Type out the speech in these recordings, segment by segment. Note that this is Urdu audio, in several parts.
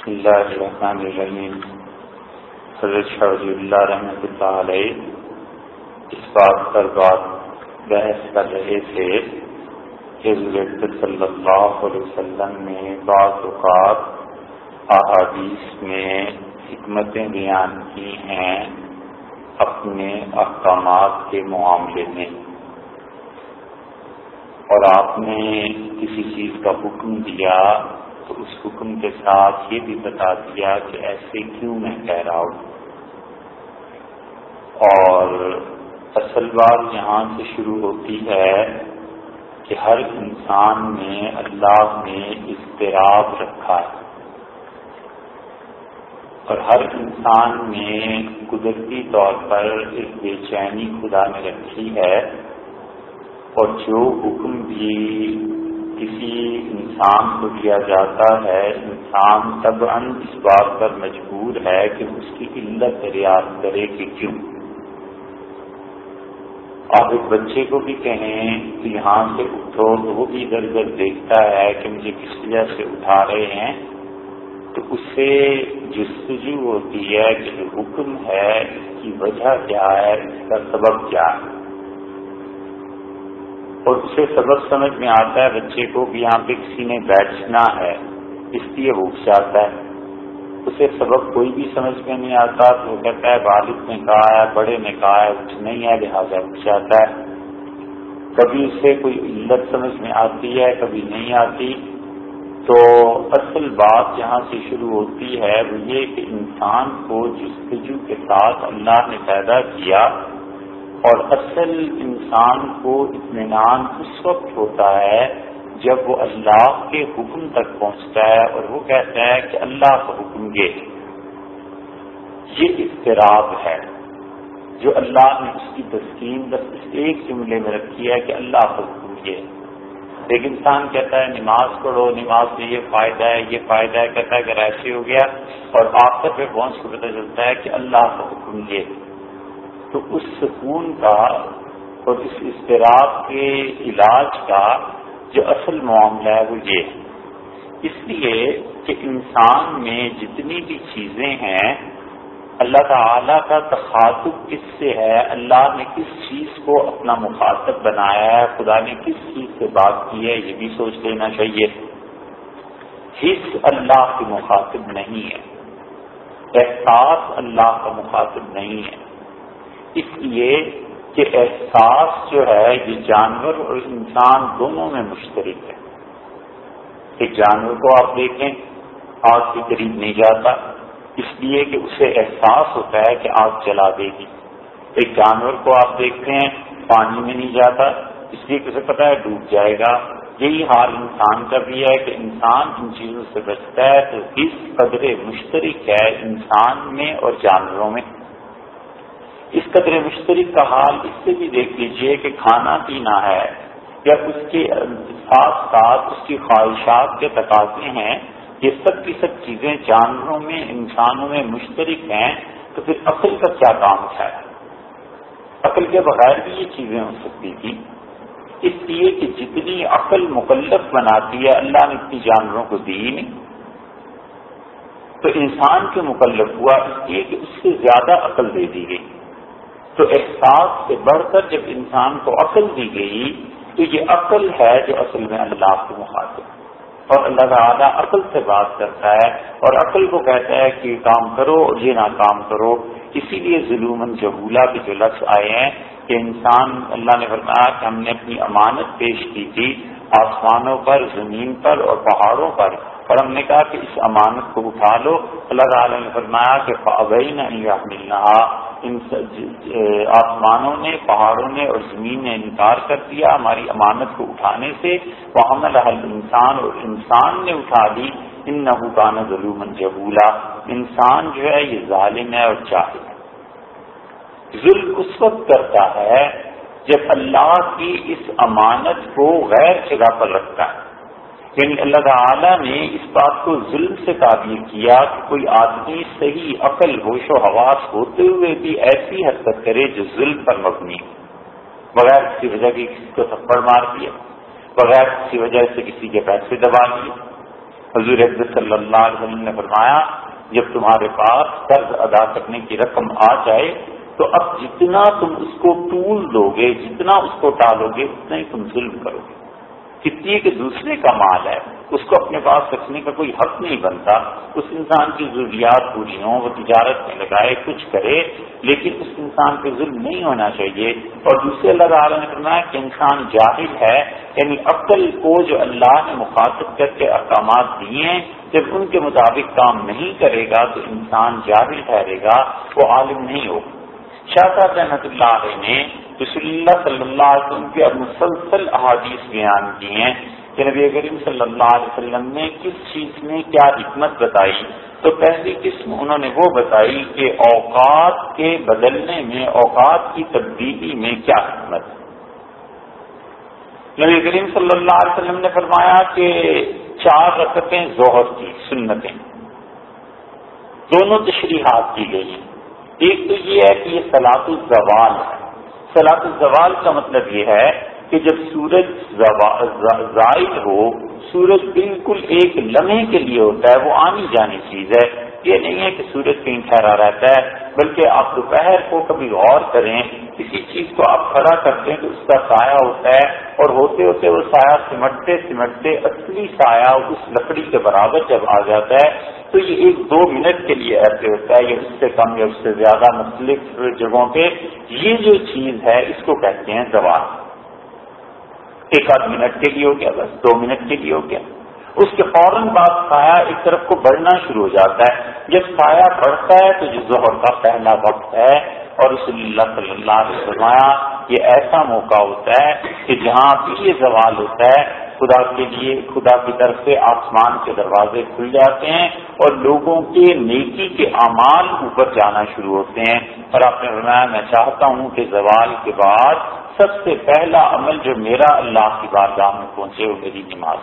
بسم اللہ الرحمن الرحیم. حضرت شاہ اللہ رحمۃ اللہ علیہ اس بات پر بات بحث کر رہے تھے کہ حضرت صلی اللہ علیہ وسلم نے بعض اوقات احادیث میں حکمتیں بیان کی ہیں اپنے احکامات کے معاملے میں. اور آپ نے کسی چیز کا حکم دیا تو اس حکم کے ساتھ یہ بھی بتا دیا کہ ایسے کیوں میں کہہ رہا ہوں۔ اور اصل بات یہاں سے شروع ہوتی ہے کہ ہر انسان میں اللہ نے اضطراب رکھا ہے۔ اور ہر انسان میں قدرتی طور پر ایک بے چینی خدا نے رکھی ہے اور جو حکم بھی کسی انسان کو دیا جاتا ہے، انسان تب اس بات پر مجبور ہے کہ اس کی علت دریافت کرے کہ کیوں۔ آپ ایک بچے کو بھی کہیں کہ یہاں سے اٹھو، تو وہ بھی ادھر ادھر دیکھتا ہے کہ مجھے کس وجہ سے اٹھا رہے ہیں۔ تو اس سے جستجو ہوتی ہے کہ جو حکم ہے، اس کی وجہ کیا ہے، اس کا سبب کیا ہے۔ اور اسے سبب سمجھ میں آتا ہے بچے کو کہ یہاں پہ کسی نے بیٹھنا ہے، اس لیے وہ اٹھ جاتا ہے۔ اسے سبب کوئی بھی سمجھ میں نہیں آتا، تو وہ کہتا ہے، والد نے کہا ہے، بڑے نے کہا ہے اٹھ نہیں ہے، لہٰذا اٹھ جاتا ہے۔ کبھی اسے کوئی علت سمجھ میں آتی ہے، کبھی نہیں آتی۔ تو اصل بات جہاں سے شروع ہوتی ہے، وہ یہ کہ انسان کو جستجو کے ساتھ اللہ نے پیدا کیا اور اصل انسان کو اطمینان اس وقت ہوتا ہے جب وہ اللہ کے حکم تک پہنچتا ہے اور وہ کہتا ہے کہ اللہ کا حکم یہ یہ اضطراب ہے جو اللہ نے اس کی تسکین بس اس ایک جملے میں رکھی ہے کہ اللہ کا حکم یہ ایک انسان کہتا ہے نماز پڑھو، نماز میں یہ فائدہ ہے، یہ فائدہ ہے، کہتا ہے اگر ایسے ہو گیا اور آخر پہ پہنچ کو پتہ چلتا ہے کہ اللہ کا حکم یہ تو اس سکون کا اور اس اضطراب کے علاج کا جو اصل معاملہ ہے وہ یہ ہے۔ اس لیے کہ انسان میں جتنی بھی چیزیں ہیں، اللہ تعالی کا تخاطب کس سے ہے؟ اللہ نے کس چیز کو اپنا مخاطب بنایا ہے؟ خدا نے کس چیز سے بات کی ہے؟ یہ بھی سوچ لینا چاہیے۔ حص اللہ کے مخاطب نہیں ہے۔ احساس اللہ کا مخاطب نہیں ہے۔ اس لیے کہ احساس جو ہے یہ جانور اور انسان دونوں میں مشترک ہے۔ ایک جانور کو آپ دیکھیں، آگ کے قریب نہیں جاتا، اس لیے کہ اسے احساس ہوتا ہے کہ آگ جلا دے گی۔ ایک جانور کو آپ دیکھتے ہیں، پانی میں نہیں جاتا، اس لیے کہ اسے پتا ہے ڈوب جائے گا۔ یہی حال انسان کا بھی ہے کہ انسان ان چیزوں سے بچتا ہے تو اس قدر مشترک ہے انسان میں اور جانوروں میں۔ اس قدر مشترک کا حال اس سے بھی دیکھ لیجیے کہ کھانا پینا ہے یا اس کے ساتھ ساتھ اس کی خواہشات کے تقاضے ہیں، یہ سب کی سب چیزیں جانوروں میں، انسانوں میں مشترک ہیں، تو پھر عقل کا کیا کام ہے عقل کے بغیر بھی یہ چیزیں ہو سکتی تھی اس لیے کہ جتنی عقل مکلف بناتی ہے، اللہ نے اتنی جانوروں کو دی نہیں۔ تو انسان کے مکلف ہوا؟ اس لیے کہ اس سے زیادہ عقل دے دی گئی۔ تو احساس سے بڑھ کر جب انسان کو عقل دی گئی، تو یہ عقل ہے جو اصل میں اللہ کو مخاطب اور اللہ تعالیٰ عقل سے بات کرتا ہے اور عقل کو کہتا ہے کہ کام کرو اور یہ نہ کام کرو۔ اسی لیے ظلم جہولا کے جو لفظ آئے ہیں کہ انسان، اللہ نے فرمایا کہ ہم نے اپنی امانت پیش کی تھی آسمانوں پر، زمین پر اور پہاڑوں پر۔ اور ہم نے کہا کہ اس امانت کو اٹھا لو۔ اللہ تعالیٰ نے فرمایا کہ فعبئی نہیں ملنا آسمانوں نے، پہاڑوں نے اور زمین نے انکار کر دیا ہماری امانت کو اٹھانے سے۔ وہ حمل انسان اور انسان نے اٹھا دی ان نبوکان ظلم جبولا انسان جو ہے، یہ ظالم ہے اور چاہے ظلم اس وقت کرتا ہے جب اللہ کی اس امانت کو غیر جگہ پر رکھتا ہے۔ یعنی اللہ تعالیٰ نے اس بات کو ظلم سے تعبیر کیا کہ کوئی آدمی صحیح عقل ہوش و حواس ہوتے ہوئے بھی ایسی حرکت کرے جو ظلم پر مبنی ہو۔ بغیر کسی وجہ کی کسی کو تھپڑ مار دیا بغیر کسی وجہ سے کسی کے پیسے دبا لیے حضور حضرت صلی اللہ علیہ وسلم نے فرمایا، جب تمہارے پاس قرض ادا کرنے کی رقم آ جائے، تو اب جتنا تم اس کو ٹول دو گے، جتنا اس کو ٹالو گے، اتنا ہی تم ظلم کرو گے۔ کتنی کہ دوسرے کا مال ہے، اس کو اپنے پاس رکھنے کا کوئی حق نہیں بنتا۔ اس انسان کی ضروریات پوری ہوں، وہ تجارت میں لگائے، کچھ کرے، لیکن اس انسان پہ ظلم نہیں ہونا چاہیے۔ اور دوسرے اللہ تعالیٰ نے فرمایا کہ انسان جاہل ہے یعنی عقل کو جو اللہ نے مخاطب کر کے احکامات دیے ہیں، جب ان کے مطابق کام نہیں کرے گا تو انسان جاہل ٹھہرے گا، وہ عالم نہیں ہوگا۔ شاہ صاحب رحمت اللہ علیہ نے رسول اللہ صلی اللہ علیہ وسلم کے مسلسل احادیث بیان کی ہیں کہ نبی کریم صلی اللہ علیہ وسلم نے کس چیز میں کیا حکمت بتائی۔ تو پہلی قسم انہوں نے وہ بتائی کہ اوقات کے بدلنے میں، اوقات کی تبدیلی میں کیا حکمت۔ نبی کریم صلی اللہ علیہ وسلم نے فرمایا کہ چار رکعتیں ظہر کی، سنتیں۔ دونوں تشریحات کی گئی ہیں۔ ایک تو یہ ہے کہ یہ سلاط الزوال ہے۔ سلاط الزوال کا مطلب یہ ہے کہ جب سورج زائد ہو، سورج بالکل ایک لمحے کے لیے ہوتا ہے، وہ آنی جانی چیز ہے۔ یہ نہیں ہے کہ سورج کہیں ٹھہرا رہتا ہے، بلکہ آپ دوپہر کو کبھی غور کریں کسی چیز کو آپ کھڑا کرتے ہیں تو اس کا سایہ ہوتا ہے اور ہوتے ہوتے وہ سایہ سمٹتے سمٹتے اصلی سایہ اس لکڑی کے برابر جب آ جاتا ہے، تو یہ ایک دو منٹ کے لیے ایسے ہوتا ہے یا اس سے کم یا اس سے زیادہ مختلف جگہوں پہ۔ یہ جو چیز ہے، اس کو کہتے ہیں زوال۔ ایک آدھ منٹ کے لیے ہو گیا، بس دو منٹ کے لیے ہو گیا۔ اس کے فوراً بعد سایہ ایک طرف کو بڑھنا شروع ہو جاتا ہے۔ جب سایہ بڑھتا ہے تو جو ظہر کا پہلا وقت ہے اور رسول اللہ صلی اللہ علیہ وسلم یہ ایسا موقع ہوتا ہے کہ جہاں بھی یہ زوال ہوتا ہے، خدا کے لیے، خدا کی طرف سے آسمان کے دروازے کھل جاتے ہیں اور لوگوں کے نیکی کے اعمال اوپر جانا شروع ہوتے ہیں۔ اور آپ نے فرمایا، میں چاہتا ہوں کہ زوال کے بعد سب سے پہلا عمل جو میرا اللہ کی بارگاہ میں پہنچے وہ میری نماز۔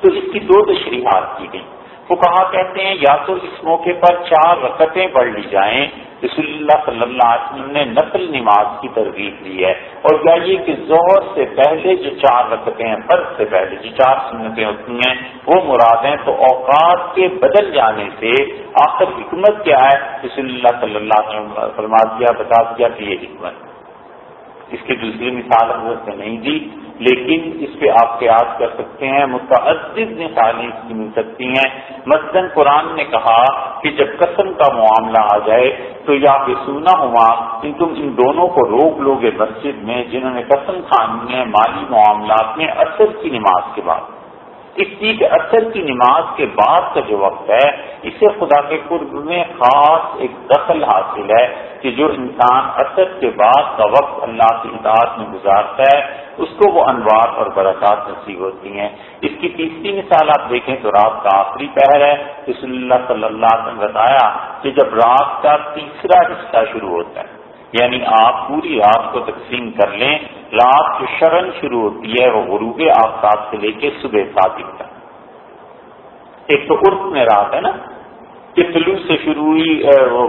تو اس کی دو تشریحات کی گئی وہ کہا کہتے ہیں، یا تو اس موقع پر چار رکتیں پڑھ لی جائیں۔ رسول اللہ صلی اللہ علیہ وسلم نے نقل نماز کی ترغیب دی ہے۔ اور کیا یہ کہ زہر سے پہلے جو چار رکتیں ہیں فرض سے پہلے جو چار سنتیں ہوتی ہیں، وہ مراد ہیں۔ تو اوقات کے بدل جانے سے آخر حکمت کیا ہے؟ رسول اللہ صلی اللہ علیہ وسلم فرما دیا بتا دیا کہ یہ حکمت۔ اس کی دوسری مثال حضرت نے نہیں دی۔ لیکن اس پہ آپ قیاس کر سکتے ہیں، متعدد مثالیں اس کی مل سکتی ہیں۔ مثلاً قرآن نے کہا کہ جب قسم کا معاملہ آ جائے تو یا پہ سونا ہوا کہ تم ان دونوں کو روک لو گے مسجد میں جنہوں نے قسم کھانی ہے مالی معاملات میں اثر کی نماز کے بعد۔ اس کے اثر کی نماز کے بعد کا جو وقت ہے، اسے خدا کے قرب میں خاص ایک دخل حاصل ہے کہ جو انسان اثر کے بعد کا وقت اللہ کی اطاعت میں گزارتا ہے، اس کو وہ انوار اور برکات نصیب ہوتی ہیں۔ اس کی تیسری مثال آپ دیکھیں تو رات کا آخری پہر ہے۔ رسول اللہ صلی اللہ علیہ وسلم بتایا کہ جب رات کا تیسرا حصہ شروع ہوتا ہے یعنی آپ پوری رات کو تقسیم کر لیں، رات جو شرن شروع ہوتی ہے وہ غروب آفتاب سے لے کے صبح صادق تک۔ ایک تو عرف میں رات ہے نا، کہ طلوع سے شروع ہوئی،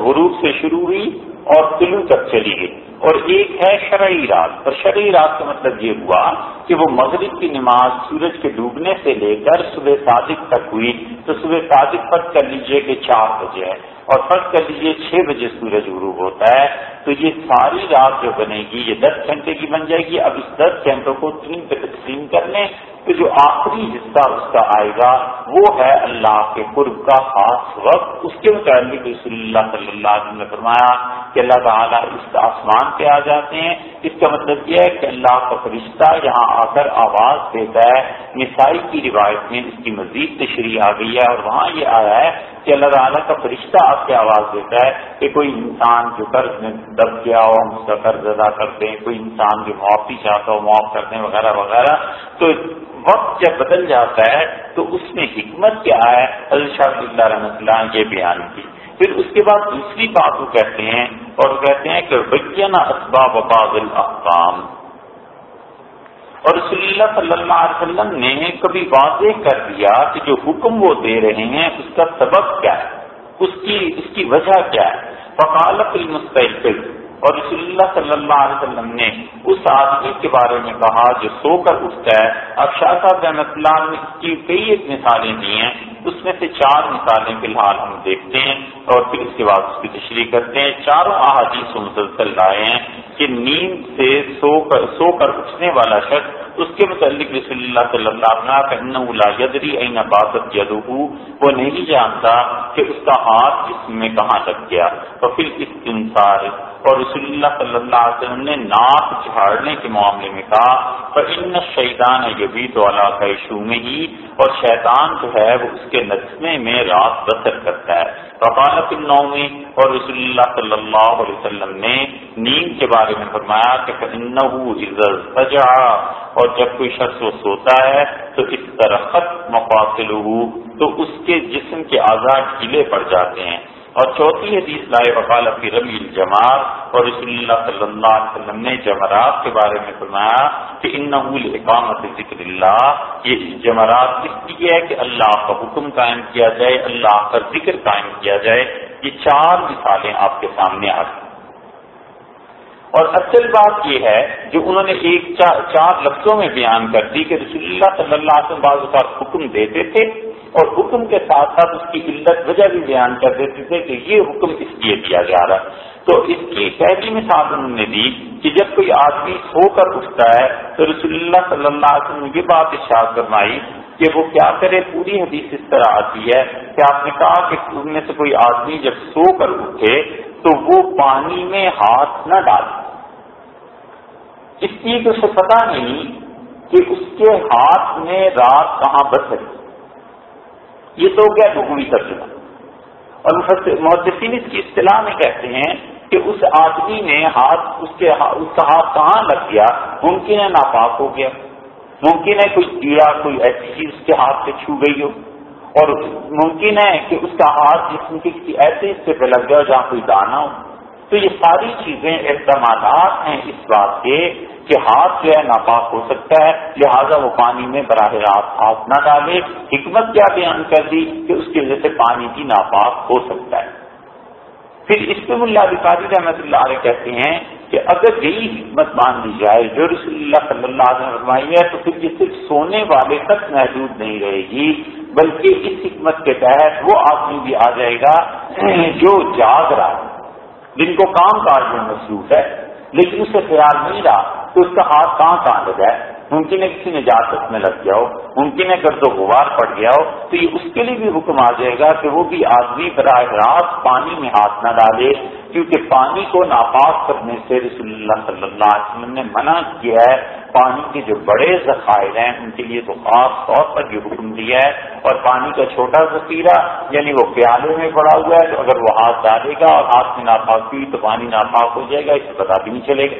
غروب سے شروع ہوئی اور طلوع تک چلی گئی۔ اور ایک ہے شرعی رات۔ اور شرعی رات کا مطلب یہ ہوا کہ وہ مغرب کی نماز سورج کے ڈوبنے سے لے کر صبح صادق تک ہوئی۔ تو صبح صادق تک کر لیجیے کہ چار بجے ہے۔ اور فرض کر لیجیے چھ بجے سورج غروب ہوتا ہے۔ تو یہ ساری رات جو بنے گی، یہ دس گھنٹے کی بن جائے گی۔ اب اس دس گھنٹوں کو تین پہ تقسیم کر لیں تو جو آخری حصہ اس کا آئے گا، وہ ہے اللہ کے قرب کا خاص وقت۔ اس کے متعلق رسول اللہ صلی اللہ علیہ وسلم نے فرمایا کہ اللہ تعالیٰ اس آسمان پہ آ جاتے ہیں۔ اس کا مطلب یہ ہے کہ اللہ کا فرشتہ یہاں آ کر آواز دیتا ہے۔ نسائی کی روایت میں اس کی مزید تشریح آ گئی ہے اور وہاں یہ آیا ہے کہ اللہ تعالیٰ کا فرشتہ آپ کی آواز دیتا ہے کہ کوئی انسان جو قرض میں دب گیا ہو، ہم اس کا قرض ادا کرتے ہیں۔ کوئی انسان جو معافی چاہتا ہو، معاف کرتے ہیں وغیرہ وغیرہ۔ تو وقت جب بدل جاتا ہے تو اس میں حکمت کیا ہے؟ شاہ اللہ رحمۃ اللہ یہ بیان کی۔ پھر اس کے بعد دوسری بات وہ کہتے ہیں اور کہتے ہیں کہ بجنا اسباب بعض الحکام اور رسول اللہ صلی اللہ علیہ وسلم نے کبھی واضح کر دیا کہ جو حکم وہ دے رہے ہیں، اس کا سبب کیا ہے؟ اس کی اس کی وجہ کیا ہے؟ فقالت المستحق اور رسول اللہ صلی اللہ علیہ وسلم نے اس آدمی کے بارے میں کہا جو سو کر اٹھتا ہے۔ اب شاہ صاحب رحمۃ اللہ نے کی کئی ایک مثالیں دی ہیں۔ اس میں سے چار مثالیں فی الحال ہم دیکھتے ہیں اور پھر اس کے بعد اس کی تشریح کرتے ہیں۔ چاروں احادیث مسلسل لائے ہیں کہ نیند سے سو کر سو کر اٹھنے والا شخص اس کے متعلق رسول اللہ صلی اللہ علیہ یدری این باسط وہ نہیں جانتا کہ اس کا ہاتھ جسم میں کہاں تک گیا۔ تو پھر اس انسار اور رسول اللہ صلی اللہ علیہ وسلم نے ناک جھاڑنے کے معاملے میں کہا پر ان شیطان یبی تو اللہ میں ہی اور شیطان جو ہے وہ اس کے نچنے میں رات بسر کرتا ہے۔ وقالت النو اور رسول اللہ صلی اللہ علیہ وسلم نے نیند کے بارے میں فرمایا کہ سجا اور جب کوئی شخص وہ سوتا ہے تو اس طرح مفاصل تو اس کے جسم کے آزاد ڈھیلے پڑ جاتے ہیں۔ اور چوتھی حدیث لائے وقال فی ربی الجماعت اور رسول اللہ صلی اللہ علیہ وسلم نے جمرات کے بارے میں فرمایا کہ ان اقامت ذکر اللہ۔ یہ جمرات اس لیے ہے کہ اللہ کا حکم قائم کیا جائے، اللہ کا ذکر قائم کیا جائے۔ یہ چار مثالیں آپ کے سامنے آ گئی اور اصل بات یہ ہے جو انہوں نے ایک چار لفظوں میں بیان کر دی کہ رسول اللہ صلی اللہ علیہ وسلم بعض اوقات حکم دیتے تھے اور حکم کے ساتھ ساتھ اس کی علت وجہ بھی بیان کر دیتے تھے کہ یہ حکم اس لیے دیا جا رہا تو اس کی پہلی مثال انہوں نے دی کہ جب کوئی آدمی سو کر اٹھتا ہے تو رسول اللہ صلی اللہ علیہ وسلم نے یہ بات اشار فرمائی کہ وہ کیا کرے؟ پوری حدیث اس طرح آتی ہے کہ آپ نے کہا کہ ان میں سے کوئی آدمی جب سو کر اٹھے تو وہ پانی میں ہاتھ نہ ڈالے۔ اس لیے کہ اسے پتا نہیں کہ اس کے ہاتھ میں رات کہاں بچ سکتی یہ تو ہو گیا حکومی ترجمہ اور محدثین اس کی اصطلاح میں کہتے ہیں کہ اس آدمی نے ہاتھ اس کے اس کا ہاتھ کہاں لگ گیا؟ ممکن ہے ناپاک ہو گیا۔ ممکن ہے کوئی کیڑا، کوئی ایسی چیز اس کے ہاتھ سے چھو گئی ہو۔ اور ممکن ہے کہ اس کا ہاتھ جسم کے کسی ایسے حصے پہ لگ گیا جہاں کوئی دانا ہو۔ تو یہ ساری چیزیں اقدامات ہیں اس بات کے کہ ہاتھ جو ہے ناپاک ہو سکتا ہے، لہذا وہ پانی میں براہ راست ہاتھ نہ ڈالے۔ حکمت کیا بیان کر دی کہ اس کی وجہ سے پانی کی ناپاک ہو سکتا ہے۔ پھر اس پہ ملا ادھکاری رحمۃ اللہ علیہ کہتے ہیں کہ اگر یہی حکمت مان لی جائے، جو رسول اللہ صلی اللہ علیہ فرمائی ہے، تو پھر یہ صرف سونے والے تک محدود نہیں رہے گی، بلکہ اس حکمت کے تحت وہ آدمی بھی آ جائے گا جو جاگ رہا ہے۔ جن کو کام کاج میں مصروف ہے، لیکن اسے خیال نہیں رہا تو اس کا ہاتھ کہاں کہاں لگا ہے۔ ممکن ہے کسی نجاست میں لگ گیا ہو، ممکن ہے گرد و غبار پڑ گیا ہو، تو یہ اس کے لیے بھی حکم آ جائے گا کہ وہ بھی آدمی براہ راست پانی میں ہاتھ نہ ڈالے۔ کیونکہ پانی کو ناپاک کرنے سے رسول اللہ صلی اللہ علیہ وسلم نے منع کیا ہے، پانی کے جو بڑے ذخائر ہیں، ان کے لیے تو خاص طور پر یہ حکم دیا ہے۔ اور پانی کا چھوٹا ذخیرہ یعنی وہ پیالے میں پڑا ہوا ہے تو اگر وہ ہاتھ ڈالے گا اور ہاتھ میں ناپاک ہوئی تو پانی ناپاک ہو جائے گا اسے پتا بھی نہیں چلے گا۔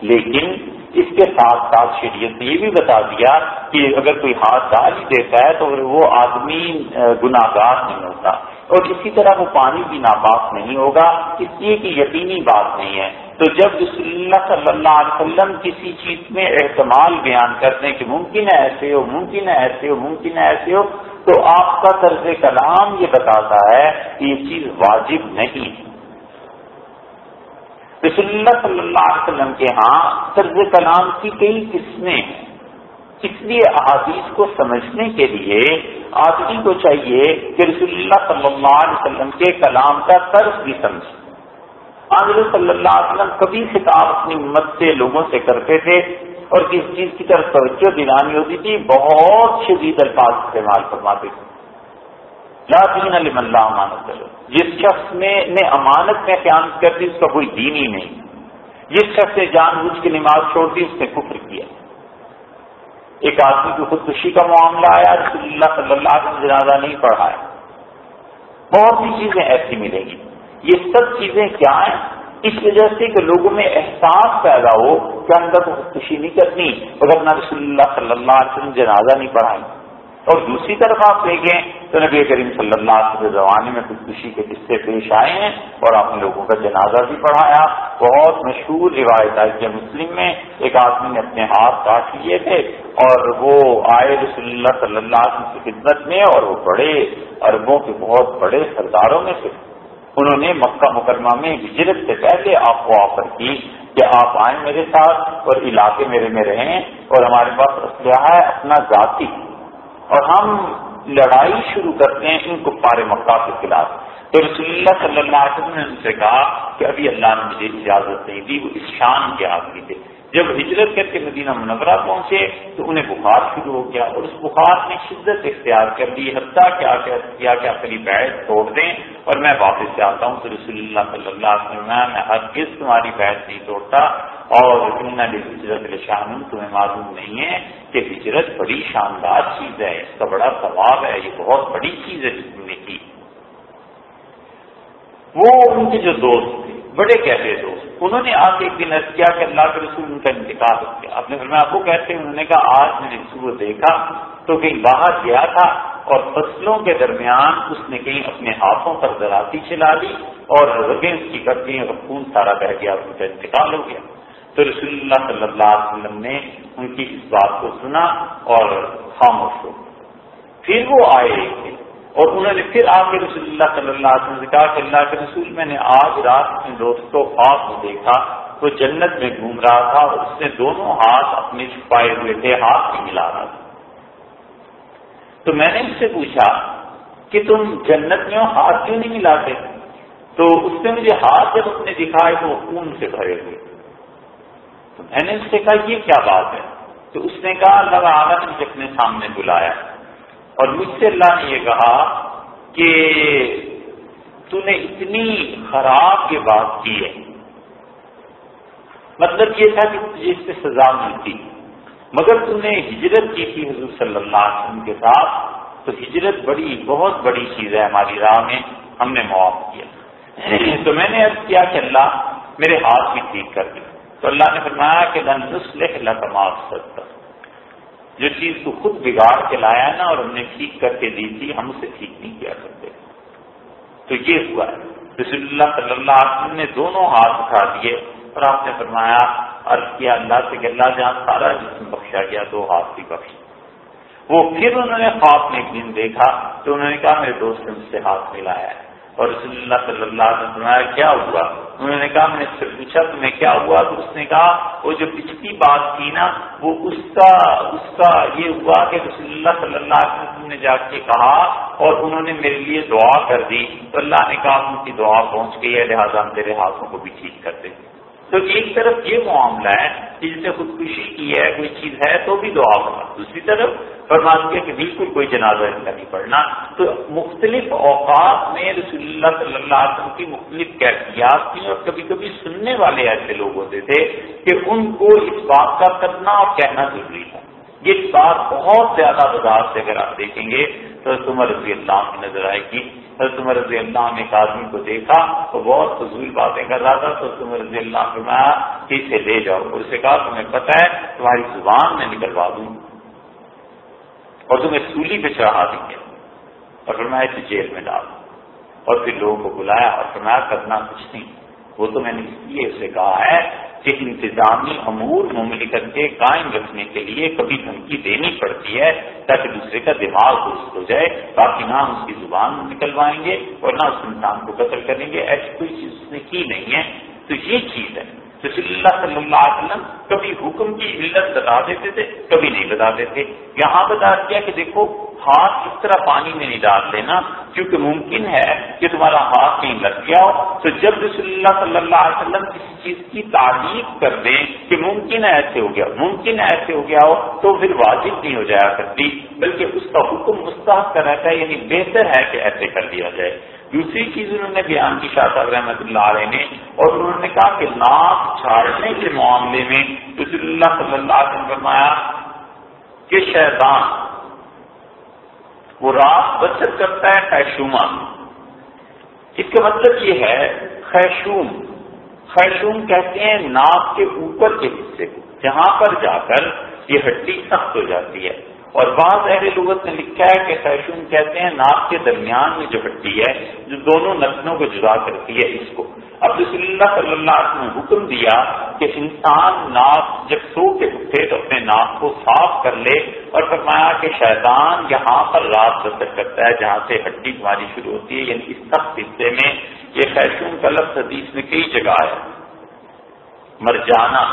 لیکن اس کے ساتھ ساتھ شریعت نے یہ بھی بتا دیا کہ اگر کوئی ہاتھ ڈال ہی دیتا ہے تو وہ آدمی گناہ گار نہیں ہوتا۔ اور اسی طرح وہ پانی بھی ناپاک نہیں ہوگا، اس لیے کہ یقینی بات نہیں ہے۔ تو جب رسول اللہ صلی اللہ علیہ وسلم کسی چیز میں احتمال بیان کرتے ہیں کہ ممکن ہے ایسے ہو، ممکن ہے ایسے ہو، ممکن ہے ایسے ہو، تو آپ کا طرز کلام یہ بتاتا ہے کہ یہ چیز واجب نہیں۔ رسول اللہ صلی اللہ علیہ وسلم کے ہاں طرز کلام کی کئی قسمیں ہیں اس لیے احادیث کو سمجھنے کے لیے آدمی کو چاہیے کہ رسول اللہ صلی اللہ علیہ وسلم کے کلام کا طرز بھی سمجھے۔ آدر صلی اللہ علیہ وسلم کبھی خطاب اپنی امت سے لوگوں سے کرتے تھے اور کس چیز کی طرف توجہ دلانی ہوتی تھی، بہت شدید الفاظ استعمال فرماتے تھے۔ لا دین علی اللہ امانت جس شخص نے نے امانت میں قیامت کر دی، اس کا کوئی دین ہی نہیں۔ جس شخص نے جان بوجھ کے نماز چھوڑ دی، اس نے کفر کیا۔ ایک آدمی کی خودکشی کا معاملہ آیا رسول اللہ صلی اللہ علیہ وسلم جنازہ نہیں پڑھایا بہت سی چیزیں ایسی ملیں گی۔ یہ سب چیزیں کیا ہیں؟ اس وجہ سے کہ لوگوں میں احساس پیدا ہو کہ اندر کو خودکشی نہیں کرنی اگر نہ رسول اللہ صلی اللہ علیہ وسلم جنازہ نہیں پڑھائی۔ اور دوسری طرف آپ دیکھیں تو نبی کریم صلی اللہ علیہ وسلم زمانے میں خودکشی کے قصے پیش آئے ہیں اور آپ نے لوگوں کا جنازہ بھی پڑھایا۔ بہت مشہور روایت آئی کہ مسلم میں، ایک آدمی نے اپنے ہاتھ کاٹ لیے تھے اور وہ آئے رسول اللہ صلی اللہ علیہ وسلم کی خدمت میں اور وہ بڑے عربوں کے بہت بڑے سرداروں میں سے انہوں نے مکہ مکرمہ میں ہجرت سے پہلے آپ کو آفر کی کہ آپ آئیں میرے ساتھ اور علاقے میرے میں رہیں اور ہمارے پاس اسلحہ ہے، اپنا ذاتی اور ہم لڑائی شروع کرتے ہیں ان کو پارے مکہ کے خلاف۔ تو رسول اللہ صلی اللہ علیہ وسلم نے ان سے کہا کہ ابھی اللہ نے مجھے اجازت نہیں دی، وہ اس شان کے آدمی تھے۔ جب ہجرت کر کے مدینہ منورہ پہنچے تو انہیں بخار شروع ہو گیا اور اس بخار نے شدت اختیار کر دی حتیٰ کیا کیا کہ اپنی بیٹھ توڑ دیں اور میں واپس سے آتا ہوں۔ تو رسول اللہ صلی اللہ علیہ وسلم میں ہر کس تمہاری بیٹھ نہیں توڑتا اور ہجرت شان تمہیں معلوم نہیں ہے کہ ہجرت بڑی شاندار چیز ہے، اس کا بڑا ثواب ہے، یہ بہت بڑی چیز ہے جس نے کی وہ ان کے جو دوست بڑے کہتے دوست؟ انہوں نے آج ایک دن کیا کہ اللہ کے رسول ان کا انتقال ہو گیا۔ اپنے گھر میں آپ کو کہتے ہیں، انہوں نے کہا، آج میں نے صبح دیکھا تو کہیں باہر گیا تھا اور فصلوں کے درمیان اس نے کہیں اپنے ہاتھوں پر زراعتی چلا لی اور رگیں اس کی کر دی اور خون سارا کر گیا ان کا انتقال ہو گیا۔ تو رسول اللہ صلی اللہ علیہ وسلم نے ان کی اس بات کو سنا اور خاموش ہو۔ پھر وہ آئے اور انہوں نے پھر آ کے رسول اللہ صلی اللہ علیہ وسلم سے کہا کہ اللہ کے رسول میں نے آج رات اپنے دوست کو خواب میں دیکھا، وہ جنت میں گھوم رہا تھا اور اس نے دونوں ہاتھ اپنے چھپائے ہوئے تھے، ہاتھ بھی ملا رہا تھا۔ تو میں نے اس سے پوچھا کہ تم جنت میں ہو، ہاتھ کیوں نہیں ملاتے؟ تو اس نے مجھے ہاتھ جب اپنے دکھائے تو خون سے بھرے ہوئے۔ تو میں نے اس سے کہا، یہ کیا بات ہے؟ تو اس نے کہا، اللہ آگا نے اپنے سامنے بلایا۔ اور مجھ سے اللہ نے یہ کہا کہ تو نے اتنی خراب یہ بات کی ہے۔ مطلب یہ تھا کہ تجھے اس سے سزا ملتی۔ مگر تم نے ہجرت کی تھی حضور صلی اللہ علیہ وسلم کے ساتھ۔ تو ہجرت بڑی، بہت بڑی چیز ہے ہماری راہ میں۔ ہم نے معاف کیا۔ تو میں نے اب کیا کہ اللہ میرے ہاتھ بھی ٹھیک کر دیا تو اللہ نے فرمایا کہ دن نسل اللہ کا معاف سکتا جو چیز کو خود بگاڑ کے لایا نا اور ہم نے ٹھیک کر کے دی تھی، ہم اسے ٹھیک نہیں کیا کرتے۔ تو یہ ہوا۔ ہے رسول اللہ صلی اللہ علیہ وسلم نے دونوں ہاتھ اٹھا دیے اور آپ نے فرمایا، عرض کیا اللہ سے کہ اللہ جہاں سارا جسم بخشا گیا، دو ہاتھ بھی بخش وہ پھر انہوں نے خواب میں ایک دن دیکھا تو انہوں نے کہا، میرے دوست نے مجھ سے ہاتھ ملایا ہے۔ اور رسول اللہ صلی اللہ علیہ وسلم کیا ہوا؟ انہوں نے کہا، میں نے سے پوچھا، تمہیں کیا ہوا؟ تو اس نے کہا، وہ جو پچھلی بات تھی نا، وہ اس کا اس کا یہ ہوا کہ رسول اللہ صلی اللہ علیہ وسلم نے جا کے کہا اور انہوں نے میرے لیے دعا کر دی۔ تو اللہ نے کہا ان کی دعا پہنچ گئی ہے، لہٰذا ہم تیرے ہاتھوں کو بھی ٹھیک کر دیں۔ تو ایک طرف یہ معاملہ ہے کہ جس نے خودکشی کی ہے، کوئی چیز ہے تو بھی دعا کرنا دوسری طرف فرمان کیا کہ بالکل کوئی جنازہ ان کا نہیں پڑھنا۔ تو مختلف اوقات میں رسول اللہ صلی اللہ علیہ وسلم کی مختلف کیفیات تھیں اور کبھی کبھی سننے والے ایسے لوگ ہوتے تھے کہ ان کو اس بات کا کرنا اور کہنا ضروری تھا۔ یہ بات بہت زیادہ بازار سے اگر آپ دیکھیں گے تو عمر رضی اللہ کی نظر آئے گی۔ حضرت عمر رضی اللہ نے ایک آدمی کو دیکھا تو بہت فضول باتیں کر رہا تھا۔ تو عمر رضی اللہ کو میں اسے لے جاؤ۔ اور اسے کہا، تمہیں پتہ ہے، تمہاری زبان میں نکلوا دوں۔ اور تمہیں سولی پہ چڑھا دیں گے۔ اور پھر میں اسے جیل میں ڈال۔ اور پھر لوگوں کو بلایا اور پھر میں کرنا کچھ نہیں۔ وہ تو میں نے اس لیے اسے کہا ہے کہ انتظامی امور مملکت کے قائم رکھنے کے لیے کبھی دھمکی دینی پڑتی ہے، تاکہ دوسرے کا دماغ درست ہو جائے۔ باقی نہ اس کی زبان نکلوائیں گے اور نہ اس انسان کو قتل کریں گے۔ ایسی کوئی چیز اس نے کی نہیں ہے۔ تو یہ چیز ہے۔ رسول اللہ صلی اللہ علیہ وسلم کبھی حکم کی علت بتا دیتے تھے، کبھی نہیں بتاتے تھے یہاں بتا دیا کہ دیکھو ہاتھ اس طرح پانی میں نہیں ڈال دینا، کیونکہ ممکن ہے کہ تمہارا ہاتھ کہیں لگ گیا ہو۔ تو جب رسول اللہ صلی اللہ علیہ وسلم کسی چیز کی تعریف کر دیں کہ ممکن ہے ایسے ہو گیا، ممکن ہے ایسے ہو گیا ہو، تو پھر واجب نہیں ہو جایا کرتی، بلکہ اس کا حکم مستحق کا رہتا ہے یعنی بہتر ہے کہ ایسے کر دیا جائے۔ دوسری چیز انہوں نے بیان کی، شاہ صاحب رحمۃ اللہ علیہ نے، اور انہوں نے کہا کہ ناک چھاڑنے کے معاملے میں رسول اللہ صلی اللہ علیہ وسلم فرمایا کہ شیطان وہ رات بچت کرتا ہے خیشوما اس کا مطلب یہ ہے خیشوم۔ خیشوم کہتے ہیں ناک کے اوپر کے حصے کو، جہاں پر جا کر یہ ہڈی سخت ہو جاتی ہے۔ اور بعض اہل لغت نے لکھا ہے کہ خیشوم کہتے ہیں ناک کے درمیان میں جو ہڈی ہے، جو دونوں نسلوں کو جدا کرتی ہے اس کو۔ اب رسول اللہ صلی اللہ علیہ وسلم نے حکم دیا کہ انسان ناک جب سو کے اٹھے تو اپنے ناک کو صاف کر لے اور فرمایا کہ شیطان یہاں پر رات بسر کرتا ہے جہاں سے ہڈی تمہاری شروع ہوتی ہے۔ یعنی اس سخت حصے میں یہ خیشون کا لفظ حدیث میں کئی جگہ ہے مرجانا،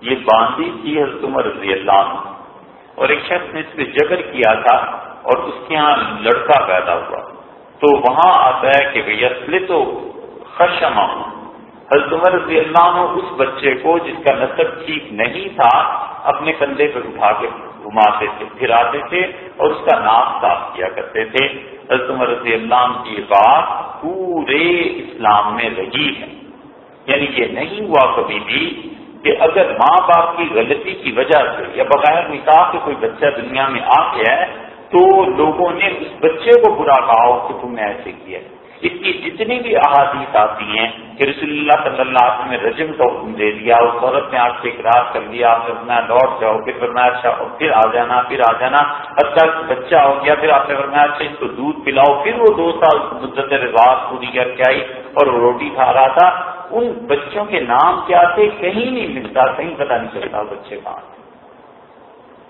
یہ باندھی تھی حضرت عمر رضی اللہ عنہ۔ اور ایک شخص نے اس پہ جگر کیا تھا اور اس کے یہاں لڑکا پیدا ہوا۔ تو وہاں آتا ہے کہ بھیا اصل تو خشما حضرت عمر رضی اللہ عنہ اس بچے کو جس کا نصب ٹھیک نہیں تھا، اپنے کندھے پہ اٹھا کے گھماتے تھے، پھراتے تھے اور اس کا نام صاف کیا کرتے تھے۔ حضرت عمر رضی اللہ عنہ کی بات پورے اسلام میں رہی ہے۔ یعنی یہ نہیں ہوا کبھی بھی کہ اگر ماں باپ کی غلطی کی وجہ سے یا بغیر نکاح کے کوئی بچہ دنیا میں آ گیا ہے، تو لوگوں نے اس بچے کو برا کہا کہ تم نے ایسے کیا اس کی جتنی بھی احادیث آتی ہیں کہ رسول اللہ صلی اللہ علیہ وسلم نے رجم کا حکم دے دیا، اس عورت نے آپ سے اقرار کر لیا، آپ نے فرمایا لوٹ جاؤ، پھر فرمایا اچھا پھر آ جانا، پھر آ جانا اچھا بچہ ہو گیا، پھر آپ نے فرمایا اچھا اس کو دودھ پلاؤ، پھر وہ دو سال مدت رواج پوری کر کے آئی اور وہ روٹی کھا رہا تھا۔ ان بچوں کے نام کیا تھے کہیں نہیں ملتا، کہیں پتہ نہیں چلتا، بچے کہاں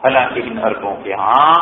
حالانکہ ان اربوں کے ہاں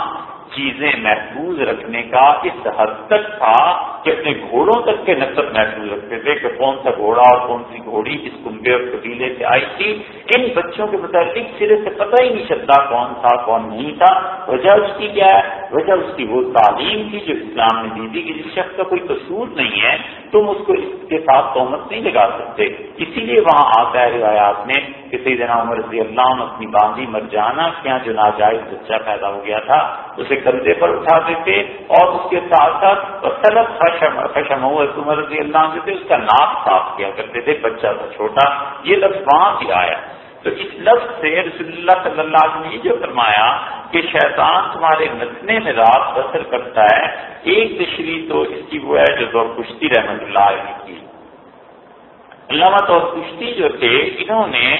چیزیں محفوظ رکھنے کا اس حد تک تھا کہ اپنے گھوڑوں تک کے نصب محفوظ رکھتے تھے کہ کون سا گھوڑا اور کون سی گھوڑی اس کنبے اور قبیلے سے آئی تھی۔ ان بچوں کے متعلق سرے سے پتہ ہی نہیں چلتا کون تھا، کون نہیں تھا۔ وجہ اس کی کیا ہے؟ وجہ اس کی وہ تعلیم تھی جو اسلام نے دی تھی۔ کہ جس شخص کا کوئی قصور نہیں ہے، تم اس کو اس کے ساتھ تہمت نہیں لگا سکتے۔ اسی لیے وہاں آتا ہے روایات میں کہ سیدنا عمر رضی اللہ عنہ اپنی باندھی مر جانا کیا جو ناجائز بچہ پیدا ہو گیا تھا، اسے کندھے پر اٹھاتے تھے اور اس کے ساتھ ساتھ خشم عمر رضی اللہ عنہ تھے اس کا ناک صاف کیا کرتے تھے، بچہ تھا چھوٹا۔ یہ لفظ وہاں بھی آیا۔ تو اس لفظ سے رسول اللہ صلی اللہ علیہ وسلم نے جو فرمایا کہ شیطان تمہارے نسنے میں رات بسر کرتا ہے، ایک تشریح تو اس کی وہ ہے جو دور کشتی رحمت اللہ علیہ کی۔ علامہ طور کشتی جو تھے، انہوں نے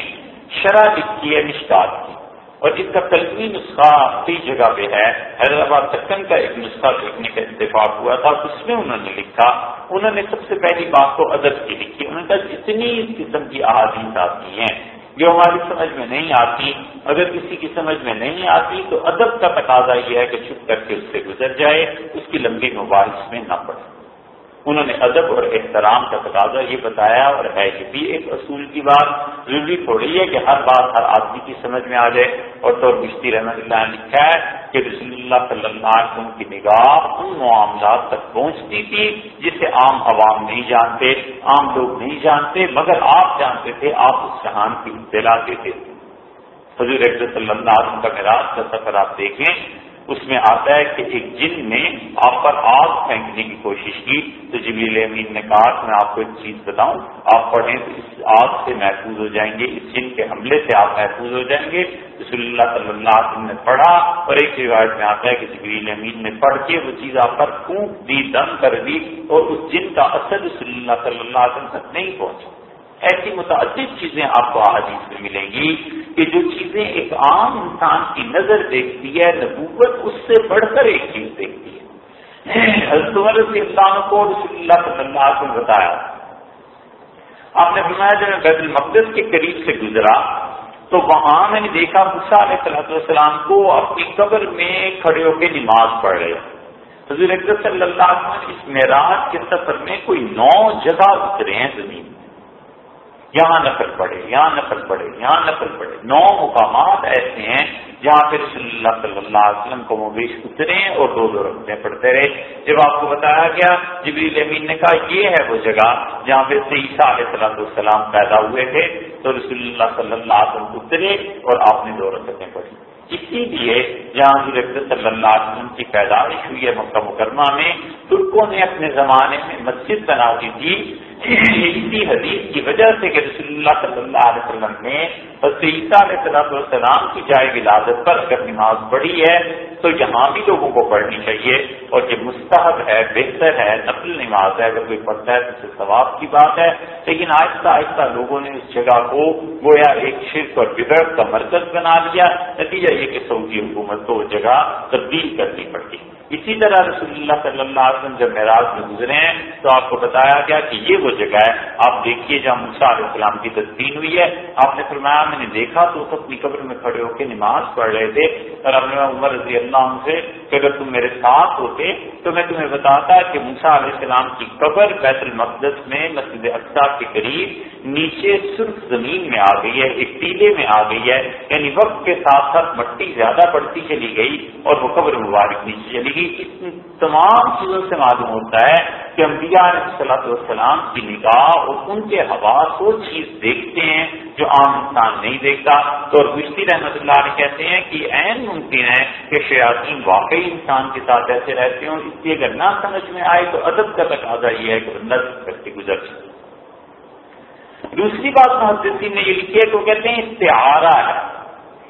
شرح لکھی ہے مشکات کی۔ اور اس کا کلمی نسخہ کئی جگہ پہ ہے حیدرآباد چکن کا ایک نسخہ دیکھنے کا اتفاق ہوا تھا، اس میں انہوں نے لکھا، انہوں نے سب سے پہلی بات تو ادب کی لکھی۔ انہوں نے کہا، جتنی اس قسم کی احادیث آتی ہیں، جو ہماری سمجھ میں نہیں آتی، اگر کسی کی سمجھ میں نہیں آتی، تو ادب کا تقاضا یہ ہے کہ چھپ کر کے اس سے گزر جائے، اس کی لمبی مباحث میں نہ پڑے۔ انہوں نے ادب اور احترام کا تقاضا یہ بتایا اور ہے یہ بھی ایک اصول کی بات ضروری تھوڑی ہے کہ ہر بات ہر آدمی کی سمجھ میں آ جائے اور تو بشتی رحمت اللہ نے لکھا ہے کہ رسول اللہ صلی اللہ علیہ وسلم کی نگاہ ان معاملات تک پہنچتی تھی جسے عام عوام نہیں جانتے، عام لوگ نہیں جانتے، مگر آپ جانتے تھے، آپ اس جہان کی دلاتے تھے۔ حضور صلی اللہ علیہ وسلم کا میراج کا سفر آپ دیکھیں۔ اس میں آتا ہے کہ ایک جن نے آپ پر آگ پھینکنے کی کوشش کی۔ تو جبریل امین نے کہا کہ میں آپ کو ایک چیز بتاؤں، آپ پڑھیں تو اس آگ سے محفوظ ہو جائیں گے، اس جن کے حملے سے آپ محفوظ ہو جائیں گے۔ رسول اللہ صلی اللہ علیہ وسلم نے پڑھا اور ایک روایت میں آتا ہے کہ جبریل امین نے پڑھ کے وہ چیز آپ پر پھونک دی دم کر دی اور اس جن کا اثر رسول اللہ صلی اللہ علیہ وسلم تک نہیں پہنچا۔ ایسی متعدد چیزیں آپ کو حدیث میں ملیں گی کہ جو چیزیں ایک عام انسان کی نظر دیکھتی ہے، نبوت اس سے بڑھ کر ایک چیز دیکھتی ہے۔ حضرت رضی اللہ کو رسول اللہ صلی اللہ علیہ وسلم بتایا۔ آپ نے فرمایا، جب میں بیت المقدس کے قریب سے گزرا، تو وہاں میں نے دیکھا علیہ صلاحت والسلام کو اپنی قبر میں کھڑے ہو کے نماز پڑھ رہے۔ حضور صلی اللہ علیہ وسلم اس معراج کے سفر میں کوئی نو جگہ اترے ہیں زمین یہاں نقل پڑے یہاں نقل پڑے یہاں نقل پڑے نو مقامات ایسے ہیں جہاں پھر صلی اللہ صلی اللہ علیہ وسلم کو مبیش اترے اور دو دو رکھتے پڑتے رہے۔ جب آپ کو بتایا گیا، جبریل امین نے کہا، یہ ہے وہ جگہ جہاں پھر عیسیٰ علیہ صلاح السلام پیدا ہوئے تھے۔ تو رسول اللہ صلی اللہ علیہ وسلم اترے اور آپ نے دو رکھتے پڑھی۔ اسی لیے جہاں حضرت صلی اللہ علیہ وسلم کی پیدائش ہوئی ہے مکہ مکرمہ میں، ترکوں نے اپنے زمانے میں مسجد بنا دی تھی۔ اسی حدیث کی وجہ سے کہ رسول اللہ صلی اللہ علیہ وسلم نے عیسیٰ علیہ صلاح السلام کی جائے ولادت پر اگر نماز پڑھی ہے، تو یہاں بھی لوگوں کو پڑھنی چاہیے۔ اور یہ مستحب ہے، بہتر ہے، نقل نماز ہے، اگر کوئی پڑھتا ہے تو ثواب کی بات ہے۔ لیکن آہستہ آہستہ لوگوں نے اس جگہ کو گویا ایک شرک اور بگڑ کا مرکز بنا لیا۔ نتیجہ یہ کہ سعودی حکومت کو وہ جگہ تبدیل کرنی پڑتی۔ اسی طرح رسول اللہ صلی اللہ علیہ وسلم جب معراج میں گزرے ہیں تو آپ کو بتایا گیا کہ یہ وہ جگہ ہے، آپ دیکھیے جہاں موسا علیہ السلام کی تدفین ہوئی ہے۔ آپ نے فرمایا، میں نے دیکھا تو اپنی قبر میں کھڑے ہو کے نماز پڑھ رہے تھے۔ اور اب عمر رضی اللہ عنہ سے کہ اگر تم میرے ساتھ ہوتے تو میں تمہیں بتاتا کہ موسا علیہ السلام کی قبر بیت المقدس میں مسجد اقسا کے قریب نیچے سرخ زمین میں آ گئی ہے، ایک ٹیلے میں آ گئی ہے۔ یعنی وقت کے ساتھ ساتھ مٹی زیادہ بڑھتی چلی گئی اور وہ قبر مبارک نیچے چلی گئی اس تمام چیزوں سے معلوم ہوتا ہے کہ انبیاء علیہ صلاح والسلام کی نگاہ اور ان کے حواس وہ چیز دیکھتے ہیں جو عام انسان نہیں دیکھتا۔ تو اور گشتی رحمت اللہ علیہ کہتے ہیں کہ عین ممکن ہے کہ شیاطین واقعی انسان کے ساتھ ایسے رہتے ہوں۔ اس لیے اگر نہ سمجھ میں آئے تو ادب کا تقاضا یہ ہے کہ بندہ کر کے گزر دوسری بات محدثین جی نے یہ لکھی ہے کہ وہ کہتے ہیں استعارہ ہے۔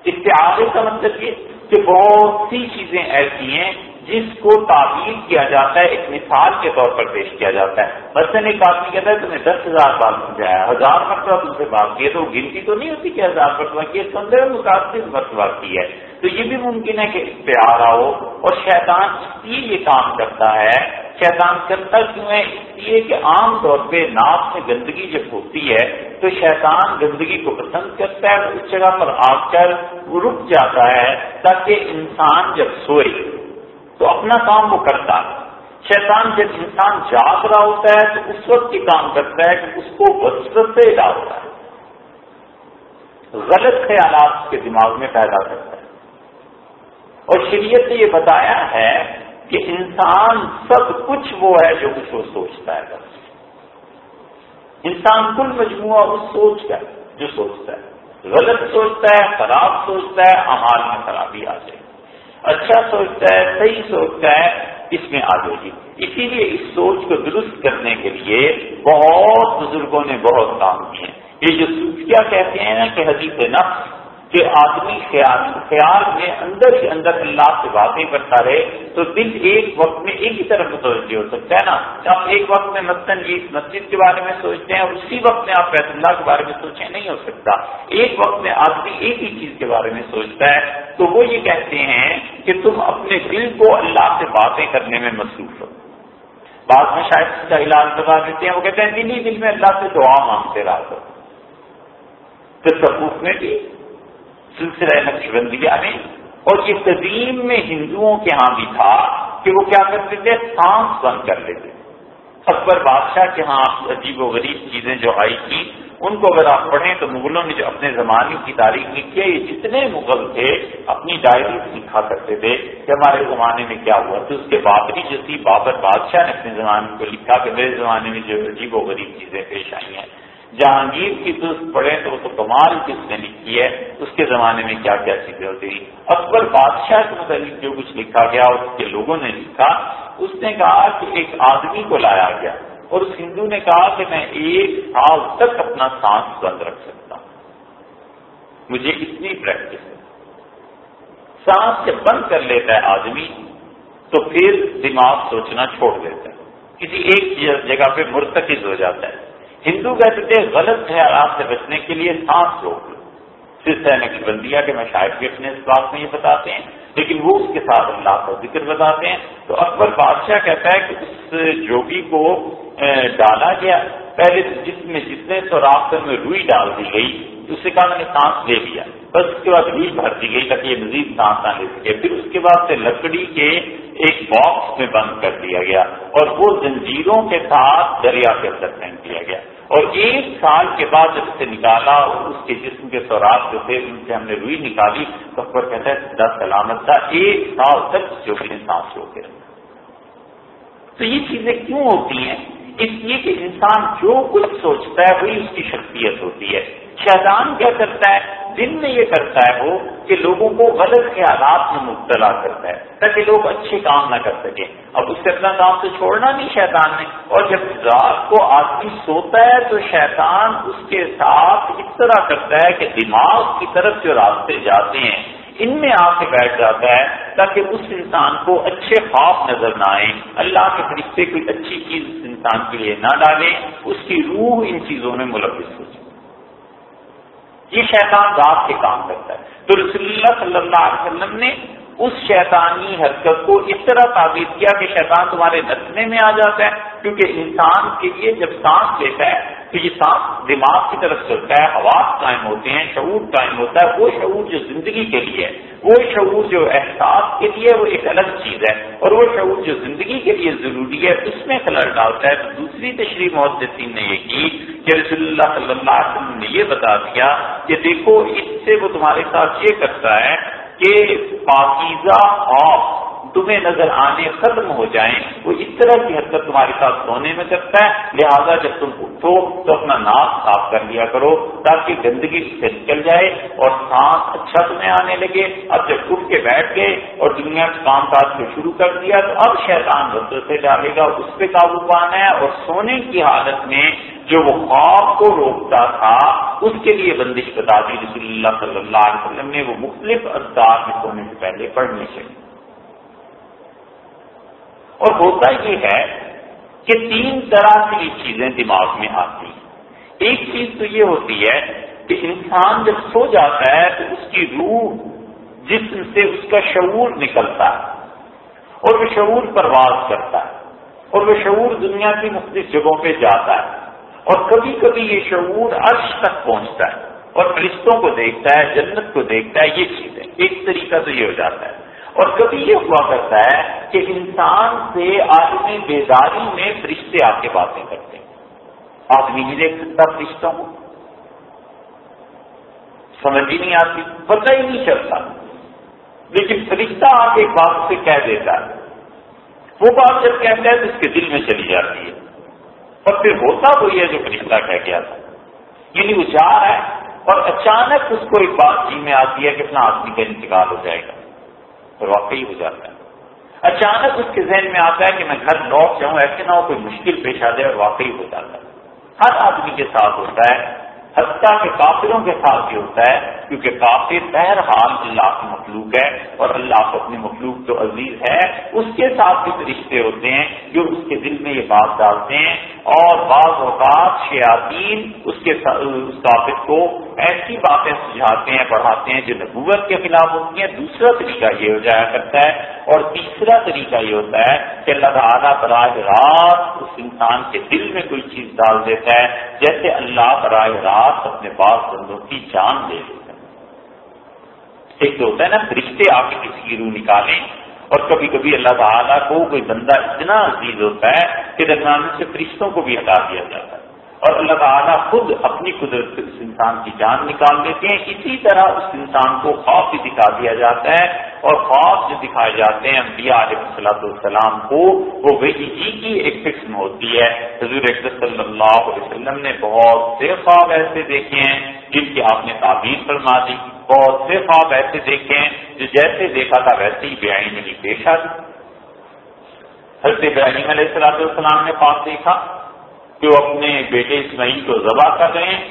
استعارے کا مطلب یہ کہ بہت سی چیزیں ایسی ہیں جس کو تعبیر کیا جاتا ہے، ایک مثال کے طور پر پیش کیا جاتا ہے۔ مثلاً ایک آدمی کہتا ہے، تمہیں دس ہزار بار سمجھایا ہزار مرتبہ تم سے بات کی ہے تو گنتی تو نہیں ہوتی کہ ہزار مرتبہ کی ہے پندرہ متاثر مرتبہ کی ہے۔ تو یہ بھی ممکن ہے کہ پیارا ہو۔ اور شیطان اس لیے یہ کام کرتا ہے، شیطان کرتا کیوں ہے؟ اس لیے کہ عام طور پہ ناپ میں گندگی جب ہوتی ہے، تو شیطان گندگی کو پسند کرتا ہے اس جگہ پر آ کر رک جاتا ہے تاکہ انسان جب سوئے۔ تو اپنا کام وہ کرتا ہے۔ شیطان جب انسان جاگ رہا ہوتا ہے تو اس وقت یہ کام کرتا ہے کہ اس کو وسط سے ڈالتا ہے۔ غلط خیالات کے دماغ میں پیدا کرتا ہے۔ اور شریعت نے یہ بتایا ہے کہ انسان سب کچھ وہ ہے جو کچھ وہ سوچتا ہے۔ بس انسان کل مجموعہ اس سوچ کا جو سوچتا ہے۔ غلط سوچتا ہے، خراب سوچتا ہے امال میں خرابی آ جائے۔ اچھا سوچتا ہے، صحیح سوچتا ہے، اس میں آ جائے گی۔ اسی لیے اس سوچ کو درست کرنے کے لیے بہت بزرگوں نے بہت کام کیے یہ جو کیا کہتے ہیں نا کہ حدیث نفس کہ آدمی خیال خیال میں اندر ہی اندر اللہ سے باتیں کرتا رہے تو دل ایک وقت میں ایک ہی طرف متوجہ ہو سکتا ہے نا؟ آپ ایک وقت میں مثلاً یہ مسجد کے بارے میں سوچتے ہیں اور اسی وقت میں آپ بیت اللہ کے بارے میں سوچیں، نہیں ہو سکتا۔ ایک وقت میں آدمی ایک ہی چیز کے بارے میں سوچتا ہے تو وہ یہ کہتے ہیں کہ تم اپنے دل کو اللہ سے باتیں کرنے میں مصروف ہو۔ بعد میں شاید اس کا علاج بتا دیتے ہیں، وہ کہتے ہیں دل ہی دل میں اللہ سے دعا مانگتے رہا کرو۔ تصوف میں بھی سلسلہ نقش بندیا میں اور یہ قدیم میں ہندوؤں کے ہاں بھی تھا کہ وہ کیا کرتے تھے؟ سانس بند کر لیتے۔ اکبر بادشاہ کے ہاں عجیب و غریب چیزیں جو آئی تھی ان کو اگر آپ پڑھیں تو مغلوں نے جو اپنے زمانے کی تاریخ لکھی ہے یہ جتنے مغل تھے اپنی ڈائری لکھا کرتے تھے کہ ہمارے زمانے میں کیا ہوا۔ تو اس کے بابری جو تھی، بابر بادشاہ نے اپنے زمانے کو لکھا کہ میرے زمانے میں جو عجیب و غریب چیزیں پیش آئی ہیں۔ جہانگیر کی درست پڑھیں تو وہ تو کمال کس نے لکھی ہے۔ اس کے زمانے میں کیا کیا چیزیں ہوتی تھی اکبر بادشاہ کے متعلق جو کچھ لکھا گیا اور اس کے لوگوں نے لکھا، اس نے کہا کہ ایک آدمی کو لایا گیا اور اس ہندو نے کہا کہ میں ایک سال تک اپنا سانس بند رکھ سکتا ہوں۔ مجھے اتنی پریکٹس ہے۔ سانس سے بند کر لیتا ہے آدمی، تو پھر دماغ سوچنا چھوڑ دیتا ہے۔ کسی ایک جگہ پہ مرتکز ہو جاتا ہے۔ ہندو کہتے تھے غلط خیالات سے بچنے کے لیے سانس روک لو۔ سلسلہ نقش بندیا کے مشاہد بھی اپنے اس بات میں یہ بتاتے ہیں، لیکن وہ اس کے ساتھ اللہ کا ذکر بتاتے ہیں۔ تو اکبر بادشاہ کہتا ہے کہ اس جوگی کو ڈالا گیا۔ پہلے جس میں جتنے سوراخر میں روئی ڈال دی گئی اس سے کہا میں نے سانس لے لیا۔ بس اس کے بعد روئی بھر دی گئی تاکہ یہ مزید سانس نہ لے سکے۔ پھر اس کے بعد سے لکڑی کے ایک باکس میں بند کر دیا گیا۔ اور وہ زنجیروں کے ساتھ دریا کے اندر پھینک دیا گیا۔ اور ایک سال کے بعد جب اسے نکالا اور اس کے جسم کے سوراخ جو تھے، ان سے ہم نے روئی نکالی۔ تو اکبر کہتا ہے دس سلامت تھا۔ ایک سال تک جو بھی سانس ہو گیا۔ تو یہ چیزیں کیوں ہوتی ہیں؟ اس لیے کہ انسان جو کچھ سوچتا ہے وہی اس کی شخصیت ہوتی ہے۔ شیطان کیا کرتا ہے؟ دن میں یہ کرتا ہے وہ کہ لوگوں کو غلط خیالات میں مبتلا کرتا ہے، تاکہ لوگ اچھے کام نہ کر سکیں۔ اب اس سے اپنا کام تو چھوڑنا نہیں شیطان نے۔ اور جب رات کو آدمی سوتا ہے تو شیطان اس کے ساتھ اس طرح کرتا ہے کہ دماغ کی طرف جو راستے جاتے ہیں ان میں آ کے بیٹھ جاتا ہے تاکہ اس انسان کو اچھے خواب نظر نہ آئے اللہ کے فرشتے کوئی اچھی چیز اس انسان کے لیے نہ ڈالے اس کی روح ان چیزوں میں ملوث ہو جائے۔ یہ شیطان رات کے کام کرتا ہے۔ تو رسول اللہ صلی اللہ علیہ وسلم نے اس شیطانی حرکت کو اس طرح تعبیر کیا کہ شیطان تمہارے نسنے میں آ جاتا ہے، کیونکہ انسان کے لیے جب سانس لیتا ہے تو یہ سانس دماغ کی طرف چلتا ہے حواس قائم ہوتے ہیں، شعور قائم ہوتا ہے، وہ شعور جو زندگی کے لیے وہ شعور جو احساس کے لیے وہ ایک الگ چیز ہے اور وہ شعور جو زندگی کے لیے ضروری ہے، اس میں خلل ڈالتا ہے۔ دوسری تشریح محدثین نے یہ کی کہ رسول اللہ صلی اللہ علیہ وسلم نے یہ بتا دیا کہ دیکھو، اس سے وہ تمہارے ساتھ یہ کرتا ہے کہ پاکیزہ خوف تمہیں نظر آنے ختم ہو جائیں، وہ اس طرح کی حرکت تمہارے ساتھ سونے میں کرتا ہے۔ لہذا جب تم اٹھو، تو اپنا ناک صاف کر لیا کرو تاکہ گندگی سے نکل جائے اور سانس اچھا تمہیں آنے لگے۔ اب جب اٹھ کے بیٹھ گئے اور دنیا کے کام کاج کو شروع کر دیا، تو اب شیطان بندوں سے ڈالے گا۔ اس پہ قابو پانا ہے اور سونے کی حالت میں جو وہ خواب کو روکتا تھا، اس کے لیے بندش بتا دی۔ رسول اللہ صلی اللہ علیہ وسلم نے وہ مختلف اقدار میں سونے سے پہلے پڑھنے چاہیے اور ہوتا یہ ہے کہ تین طرح سے یہ چیزیں دماغ میں آتی ہیں۔ ایک چیز تو یہ ہوتی ہے کہ انسان جب سو جاتا ہے تو اس کی روح جسم سے اس کا شعور نکلتا ہے اور وہ شعور پرواز کرتا ہے اور وہ شعور دنیا کی مختلف جگہوں پہ جاتا ہے اور کبھی کبھی یہ شعور عرش تک پہنچتا ہے اور فرشتوں کو دیکھتا ہے، جنت کو دیکھتا ہے، یہ چیز ہے ایک طریقہ تو یہ ہو جاتا ہے۔ اور کبھی یہ ہوا کرتا ہے کہ انسان سے آدمی بیداری میں فرشتے آ کے باتیں کرتے ہیں۔ آدمی نہیں دیکھ سکتا فرشتوں کو۔ سمجھ ہی نہیں آتی، پتہ ہی نہیں چلتا۔ لیکن فرشتہ آ کے بات سے کہہ دیتا ہے۔ وہ بات جب کہتا ہے تو اس کے دل میں چلی جاتی ہے۔ اور پھر ہوتا وہی ہے جو فرشتہ کہہ گیا تھا یعنی وہ جا رہا ہے اور اچانک اس کو ایک بات جی میں آتی ہے کہ اپنا آدمی کا انتقال ہو جائے گا۔ اور واقعی ہو جاتا ہے۔ اچانک اس کے ذہن میں آتا ہے کہ میں گھر لوٹ جاؤں، ایسے نہ ہو کوئی مشکل پیش آ جائے اور واقعی ہو جاتا ہے۔ ہر آدمی کے ساتھ ہوتا ہے، حتیٰ کے کافروں کے ساتھ بھی ہوتا ہے۔ کیونکہ کافر بہرحال اللہ کی مخلوق ہے اور اللہ کو اپنی مخلوق جو عزیز ہے، اس کے ساتھ بھی رشتے ہوتے ہیں جو اس کے دل میں یہ بات ڈالتے ہیں اور بعض اوقات شیاطین اس کے اس کافر کو ایسی باتیں سجھاتے ہیں، پڑھاتے ہیں جو نبوت کے خلاف ہوتی ہیں۔ دوسرا طریقہ یہ ہو جایا کرتا ہے اور تیسرا طریقہ یہ ہوتا ہے کہ اللہ تعالیٰ براہ راست اس انسان کے دل میں کوئی چیز ڈال دیتا ہے، جیسے اللہ براہ راست اپنے پاس بندوں کی جان دے دیتا ہے۔ ایک تو ہوتا ہے نا رشتے آ کے کسی کی روح نکالیں اور کبھی کبھی اللہ تعالیٰ کو کوئی بندہ اتنا عزیز ہوتا ہے کہ درمیان سے فرشتوں کو بھی ہٹا دیا جاتا ہے۔ اور اللہ تعالیٰ خود اپنی قدرت سے اس انسان کی جان نکال دیتے ہیں۔ اسی طرح اس انسان کو خوف بھی دکھا دیا جاتا ہے اور خوف جو دکھائے جاتے ہیں انبیاء علیہ صلاح السلام کو، وہ وہی جی کی ایک قسم ہوتی ہے۔ حضور صلی اللہ علیہ وسلم نے بہت سے خواب ایسے دیکھے ہیں جن کی آپ نے تعبیر فرما دی۔ بہت سے خواب ایسے دیکھے ہیں جو جیسے دیکھا تھا ویسے ہی بے آئی نہیں پیش آ حضرت ابراہیم علیہ السلام السلام نے خواب دیکھا۔ کہ وہ اپنے بیٹے اسماعیل کو ذبح کر رہے ہیں،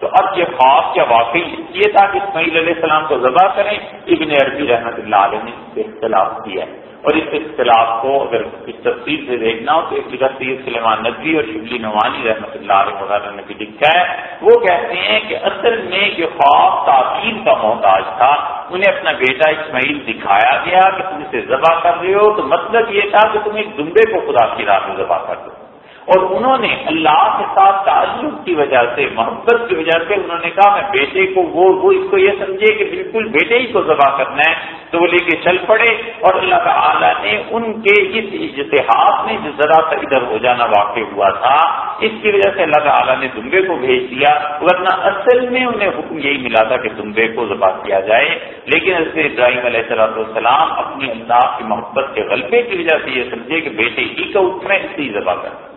تو اب یہ خواب کیا واقعی یہ تھا کہ اسماعیل علیہ السلام کو ذبح کریں؟ ابن عربی رحمۃ اللہ علیہ نے اختلاف کیا ہے۔ اور اس اختلاف کو اگر اس تفصیل سے دیکھنا ہو، تو ایک جگہ سید سلیمان ندوی اور شبلی نوانی رحمۃ اللہ علیہ وغیرہ نے بھی لکھا ہے۔ وہ کہتے ہیں کہ اصل میں یہ خواب تعطیل کا محتاج تھا۔ انہیں اپنا بیٹا اسماعیل دکھایا گیا کہ تم اسے ذبح کر رہے ہو، تو مطلب یہ تھا کہ تم ایک دمبے کو خدا کی راہ میں ذبح کر دو۔ اور انہوں نے اللہ کے ساتھ تعلق کی وجہ سے، محبت کی وجہ سے انہوں نے کہا، میں بیٹے کو وہ وہ اس کو یہ سمجھے کہ بالکل بیٹے ہی کو ذبح کرنا ہے، تو وہ لے کے چل پڑے اور اللہ تعالیٰ نے ان کے اس اجتہاد میں جو ذرا سا ادھر ہو جانا واقع ہوا تھا، اس کی وجہ سے اللہ تعالیٰ نے دمبے کو بھیج دیا، ورنہ اصل میں انہیں حکم یہی ملا تھا کہ دمبے کو ذبح کیا جائے۔ لیکن اس سے ابراہیم علیہ صلاح السلام اپنی اللہ کی محبت کے غلبے کی وجہ سے یہ سمجھے کہ بیٹے ہی کا اٹھنا اس سے ذبح کرنا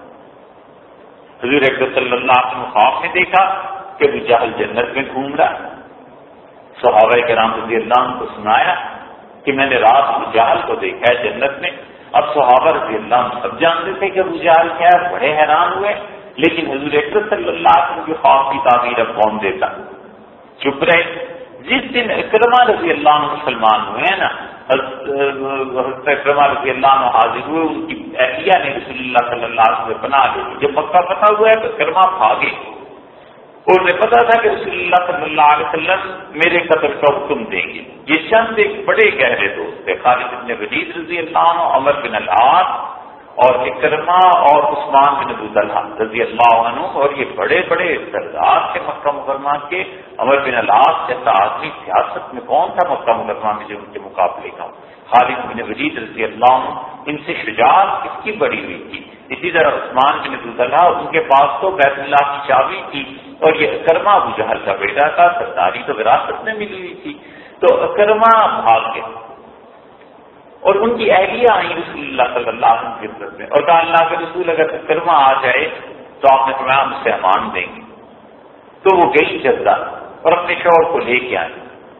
حضور اکبر صلی اللہ علیہ وسلم خواب میں دیکھا کہ وہ جہل جنت میں گھوم رہا صحابہ کرام رضی اللہ عنہ کو سنایا کہ میں نے رات ابو جہل کو دیکھا ہے جنت میں۔ اب صحابہ رضی اللہ عنہ سب جانتے تھے کہ ابو جہل کیا ہے، بڑے حیران ہوئے۔ لیکن حضور اکبر صلی اللہ علیہ وسلم کی خواب کی تعمیر اب کون دیتا؟ چپ رہے۔ جس دن اکرما رضی اللہ عنہ مسلمان ہوئے ہیں نا اکرما رضی اللہ عنہ حاضر ہوئے، ان کی اہلیہ نے رسول اللہ صلی اللہ علیہ وسلم پناہ لے لی۔ جب مکہ پتہ ہوا ہے تو اکرما بھاگے۔ اور انہیں پتا تھا کہ رسول اللہ صلی اللہ علیہ وسلم میرے قدر کا حکم دیں گے۔ یہ چند ایک بڑے گہرے دوست تھے، خالد بن ولید رضی اللہ عنہ، عمر بن العاص اور اکرما اور عثمان بن ابو طلحہ رضی اللہ عنہ اور یہ بڑے بڑے سردار تھے مکہ مکرمہ کے۔ امر بن اللہ جیسا آدمی سیاست میں کون تھا مکہ مکرمہ میں جو ان کے مقابلے کا؟ خالد بن وزید رضی اللہ عنہ، ان سے شجاعت کس کی بڑی ہوئی تھی۔ اسی طرح عثمان بن ابو طلحہ ان کے پاس تو بیت اللہ کی چابی تھی اور یہ اکرما ابو جہل کا بیٹا تھا، سرداری تو وراثت میں ملی ہوئی تھی۔ تو اکرما بھاگ گئے اور ان کی اہلیہ آئی رسول اللہ صلی اللہ علیہ وسلم کی خدمت میں۔ اور کہا اللہ کے رسول اگر کرما آ جائے تو آپ نے فرمایا ہم سے امان دیں گے۔ تو وہ گئی جدہ اور اپنے شوہر کو لے کے آئی۔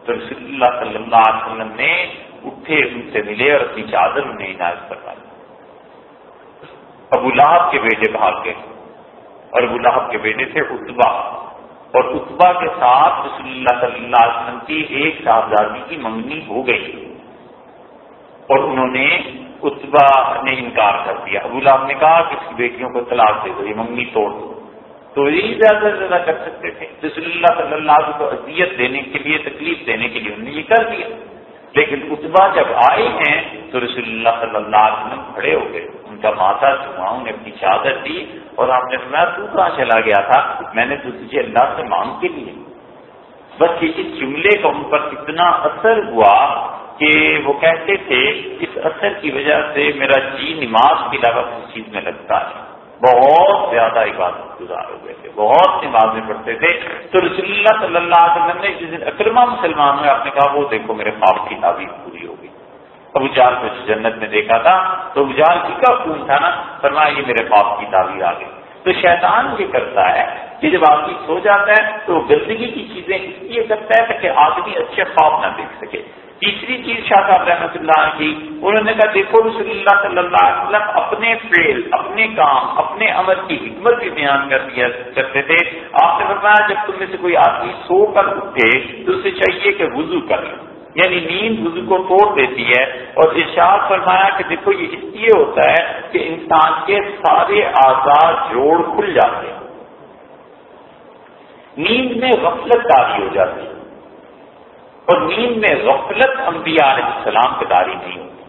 تو رسول اللہ صلی اللہ علیہ وسلم نے اٹھے، ان سے ملے اور اپنی چادر انہیں عنایت کروائی ابو لہب کے بیٹے بھاگ گئے۔ اور ابو لہب کے بیٹے تھے اتبا اور اتبا کے ساتھ رسول اللہ صلی اللہ علیہ وسلم کی ایک صاحبزادی کی منگنی ہو گئی۔ اور انہوں نے اتبا نے انکار کر دیا۔ ابو لاب نے کہا کہ اس کی بیٹیوں کو طلاق دے دو، یہ منگنی توڑ دو۔ تو یہی زیادہ سے زیادہ کر سکتے تھے۔ رسول اللہ صلی اللہ علیہ کو اذیت دینے کے لیے، تکلیف دینے کے لیے انہوں نے یہ کر دیا۔ لیکن اتبا جب آئے ہیں، تو رسول اللہ صلی اللہ علیہ وسلم کھڑے ہو گئے۔ ان کا ماتا چھوا انہیں اپنی چادر دی اور آپ نے فرمایا، تو کہاں چلا گیا تھا؟ میں نے تو تجھے اللہ سے مانگ کے لیے۔ بس اس جملے کا ان پر اتنا اثر ہوا کہ وہ کہتے تھے، اس اثر کی وجہ سے میرا جی نماز کی علاوہ کسی چیز میں لگتا ہے۔ بہت زیادہ عبادت گزار ہو گئے تھے، بہت نمازیں پڑھتے تھے۔ تو رسول اللہ صلی اللہ علیہ وسلم نے جس دن اکرما مسلمان میں آپ نے کہا، وہ دیکھو میرے خواب کی تعبیر پوری ہو گئی۔ ابو جال کو جنت میں دیکھا تھا، تو ابو جال کی کا خون تھا نا، فرمایا، یہ میرے خواب کی تعبیر آ گئی۔ تو شیطان یہ کرتا ہے کہ جب آدمی سو جاتا ہے، تو گندگی کی چیزیں اس لیے کرتا ہے تاکہ آدمی اچھے خواب نہ دیکھ سکے۔ تیسری چیز شاہ صاحب رحمۃ اللہ کی انہوں نے کہا، دیکھو رسول اللہ صلی اللہ علیہ وسلم اپنے فیل اپنے کام، اپنے عمل کی حکمت بھی بیان کر دیا کرتے تھے۔ آپ نے بتایا جب تم میں سے کوئی آدمی سو کر اٹھے تو اسے چاہیے کہ وضو کر یعنی نیند وضو کو توڑ دیتی ہے۔ اور ارشاد فرمایا کہ دیکھو، یہ اس لیے ہوتا ہے کہ انسان کے سارے آزاد جوڑ کھل جاتے ہیں۔ نیند میں غفلت تاری ہو جاتی ہے۔ اور نیند میں غفلت انبیاء علیہ السلام کے داری نہیں ہوتی۔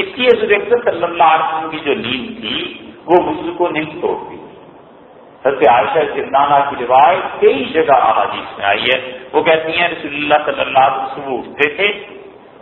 اس لیے حضرت صلی اللہ علیہ وسلم کی جو نیند تھی، وہ وضو کو نہیں توڑتی حضرت عائشہ جردانہ کی روایت کئی جگہ احادیث میں آئی ہے۔ وہ کہتی ہیں، رسول اللہ صلی اللہ علیہ وسلم اٹھتے تھے،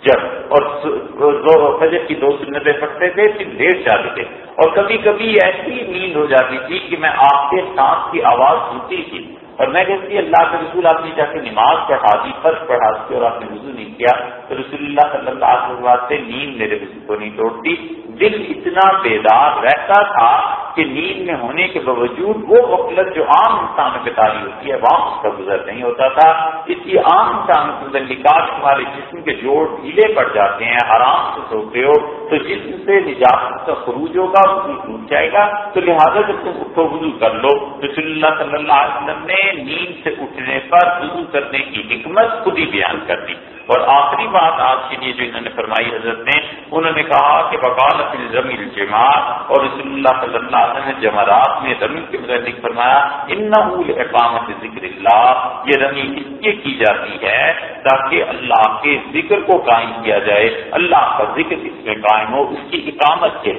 جب اور فجر کی دو سنتیں پڑھتے تھے، پھر لیٹ جاتے تھے۔ اور کبھی کبھی ایسی نیند ہو جاتی تھی کہ میں آپ کے سانس کی آواز سنتی تھی۔ اور میں کہتی اللہ کے رسول آپ نے جا کے نماز پڑھا دی فرض پڑھا دی اور آپ نے وضو نہیں کیا تو رسول اللہ صلی اللہ علیہ وسلم سے نیند میرے وضو کو نہیں توڑتی۔ دل اتنا بیدار رہتا تھا کہ نیند میں ہونے کے باوجود وہ غفلت جو عام انسانوں پہ تاری ہوتی ہے وہاں اس کا گزر نہیں ہوتا تھا، اس لیے عام انسانوں کے اندر نکاح تمہارے جسم کے جوڑ ڈھیلے پڑ جاتے ہیں آرام سے سوتے ہو، تو جسم سے نجات کا خروج ہوگا، وضو ٹوٹ جائے گا۔ تو لہٰذا جب تم اٹھو وضو کر لو، رسول اللہ صلی اللہ علیہ وسلم نے نیند سے اٹھنے پر وضو کرنے کی حکمت خود ہی بیان کر دی۔ اور آخری بات آج کے لیے جو انہوں نے فرمائی حضرت نے، انہوں نے کہا کہ بقالت زمین جماعت اور رسول اللہ صلی اللہ علیہ وسلم نے جمعرات میں رمی کے متعلق فرمایا ان اقامت ذکر اللہ، یہ رمی اس لیے کی جاتی ہے تاکہ اللہ کے ذکر کو قائم کیا جائے، اللہ کا ذکر اس میں قائم ہو، اس کی اقامت کے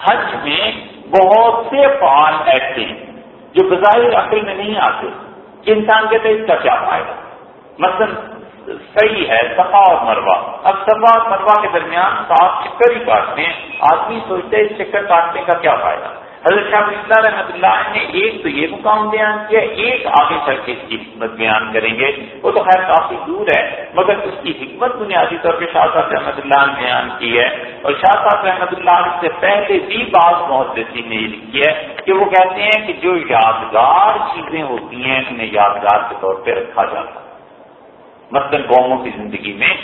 حج میں بہت سے فعال ایسے ہیں جو بظاہر عقل میں نہیں آتے، کہ انسان کہتے ہیں اس کا کیا فائدہ؟ مثلا صحیح ہے، صفا اور مروا اب صفا اور مروا کے درمیان سات چکر ہی کاٹتے ہیں۔ آدمی سوچتے اس چکر کاٹنے کا کیا فائدہ؟ حضرت شاہ اللہ رحمۃ اللہ نے ایک تو یہ مقام بیان کیا، ایک آگے چل کے اس کی حکمت بیان کریں گے۔ وہ تو خیر کافی دور ہے، مگر اس کی حکمت بنیادی طور پہ شاہ صاحب رحمۃ اللہ نے بیان کی ہے۔ اور شاہ صاحب رحمۃ اللہ سے پہلے بھی بات محدثی نے یہ لکھی ہے کہ وہ کہتے ہیں کہ جو یادگار چیزیں ہوتی ہیں، انہیں یادگار کے طور پہ رکھا جاتا ہے۔ مثلاً قوموں کی زندگی میں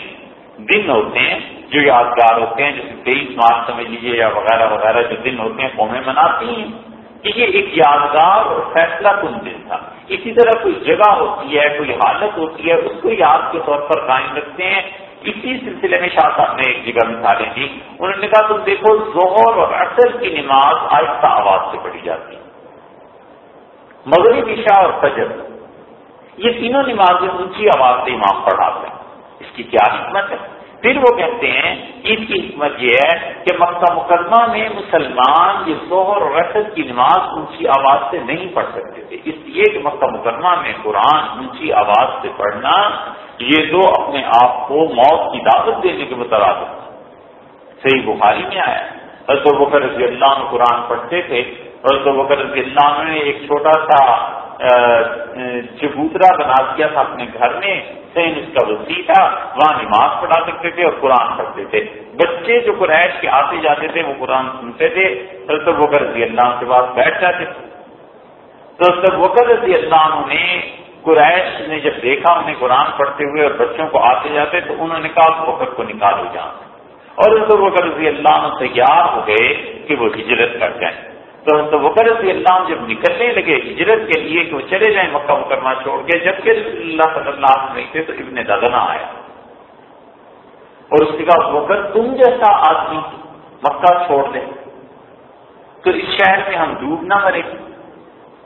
دن ہوتے ہیں جو یادگار ہوتے ہیں جیسے تیئیس مارچ سمجھ لیجیے یا وغیرہ وغیرہ جو دن ہوتے ہیں قومیں مناتی ہیں۔ کہ یہ ایک یادگار اور فیصلہ کن دن تھا۔ اسی طرح کوئی جگہ ہوتی ہے، کوئی حالت ہوتی ہے، اس کو یاد کے طور پر قائم رکھتے ہیں۔ اسی سلسلے میں شاہ صاحب نے ایک جگہ مثالیں دی۔ انہوں نے کہا، تم دیکھو زہر اور اصل کی نماز آہستہ آواز سے پڑھی جاتی ہے۔ مغرب، عشاء اور فجر۔ یہ تینوں نمازیں اونچی آواز سے امام پڑھاتے ہیں اس کی کیا حکمت ہے؟ پھر وہ کہتے ہیں عید کی حکمت یہ ہے کہ مکہ مقدمہ میں مسلمان یہ زہر رسد کی نماز اونچی آواز سے نہیں پڑھ سکتے تھے۔ اس لیے کہ مکہ مقدمہ میں قرآن اونچی آواز سے پڑھنا، یہ تو اپنے آپ کو موت کی دعوت دینے کے مترادف صحیح بخاری میں آیا حضرت بکر رضی اللہ عنہ قرآن پڑھتے تھے۔ حضرت بکر رضی اللہ عنہ نے ایک چھوٹا سا چبوترا بنا دیا تھا اپنے گھر میں سین اس کا وسیع تھا، وہاں نماز پڑھا سکتے تھے اور قرآن پڑھتے تھے۔ بچے جو قریش کے آتے جاتے تھے، وہ قرآن سنتے تھے۔ حضرت بکر رضی اللہ کے پاس بیٹھ جاتے تھے۔ تو حضرت بکر رضی اللہ نے قریش نے جب دیکھا، انہیں قرآن پڑھتے ہوئے اور بچوں کو آتے جاتے، تو انہوں نے کہا بکر کو نکالو جان اور حضرت بکر رضی اللہ عنہ تیار ہو گئے کہ وہ ہجرت کر جائیں۔ تو تو بکر رضی اللہ عنہ جب نکلنے لگے ہجرت کے لیے کہ وہ چلے جائیں مکہ مکرمہ چھوڑ کے، جبکہ رسول اللہ صلی اللہ علیہ نہیں تھے تو ابن ددنا آیا۔ اور اس نے کہا بکر تم جیسا آدمی مکہ چھوڑ دیں تو اس شہر میں ہم ڈوب نہ مرے۔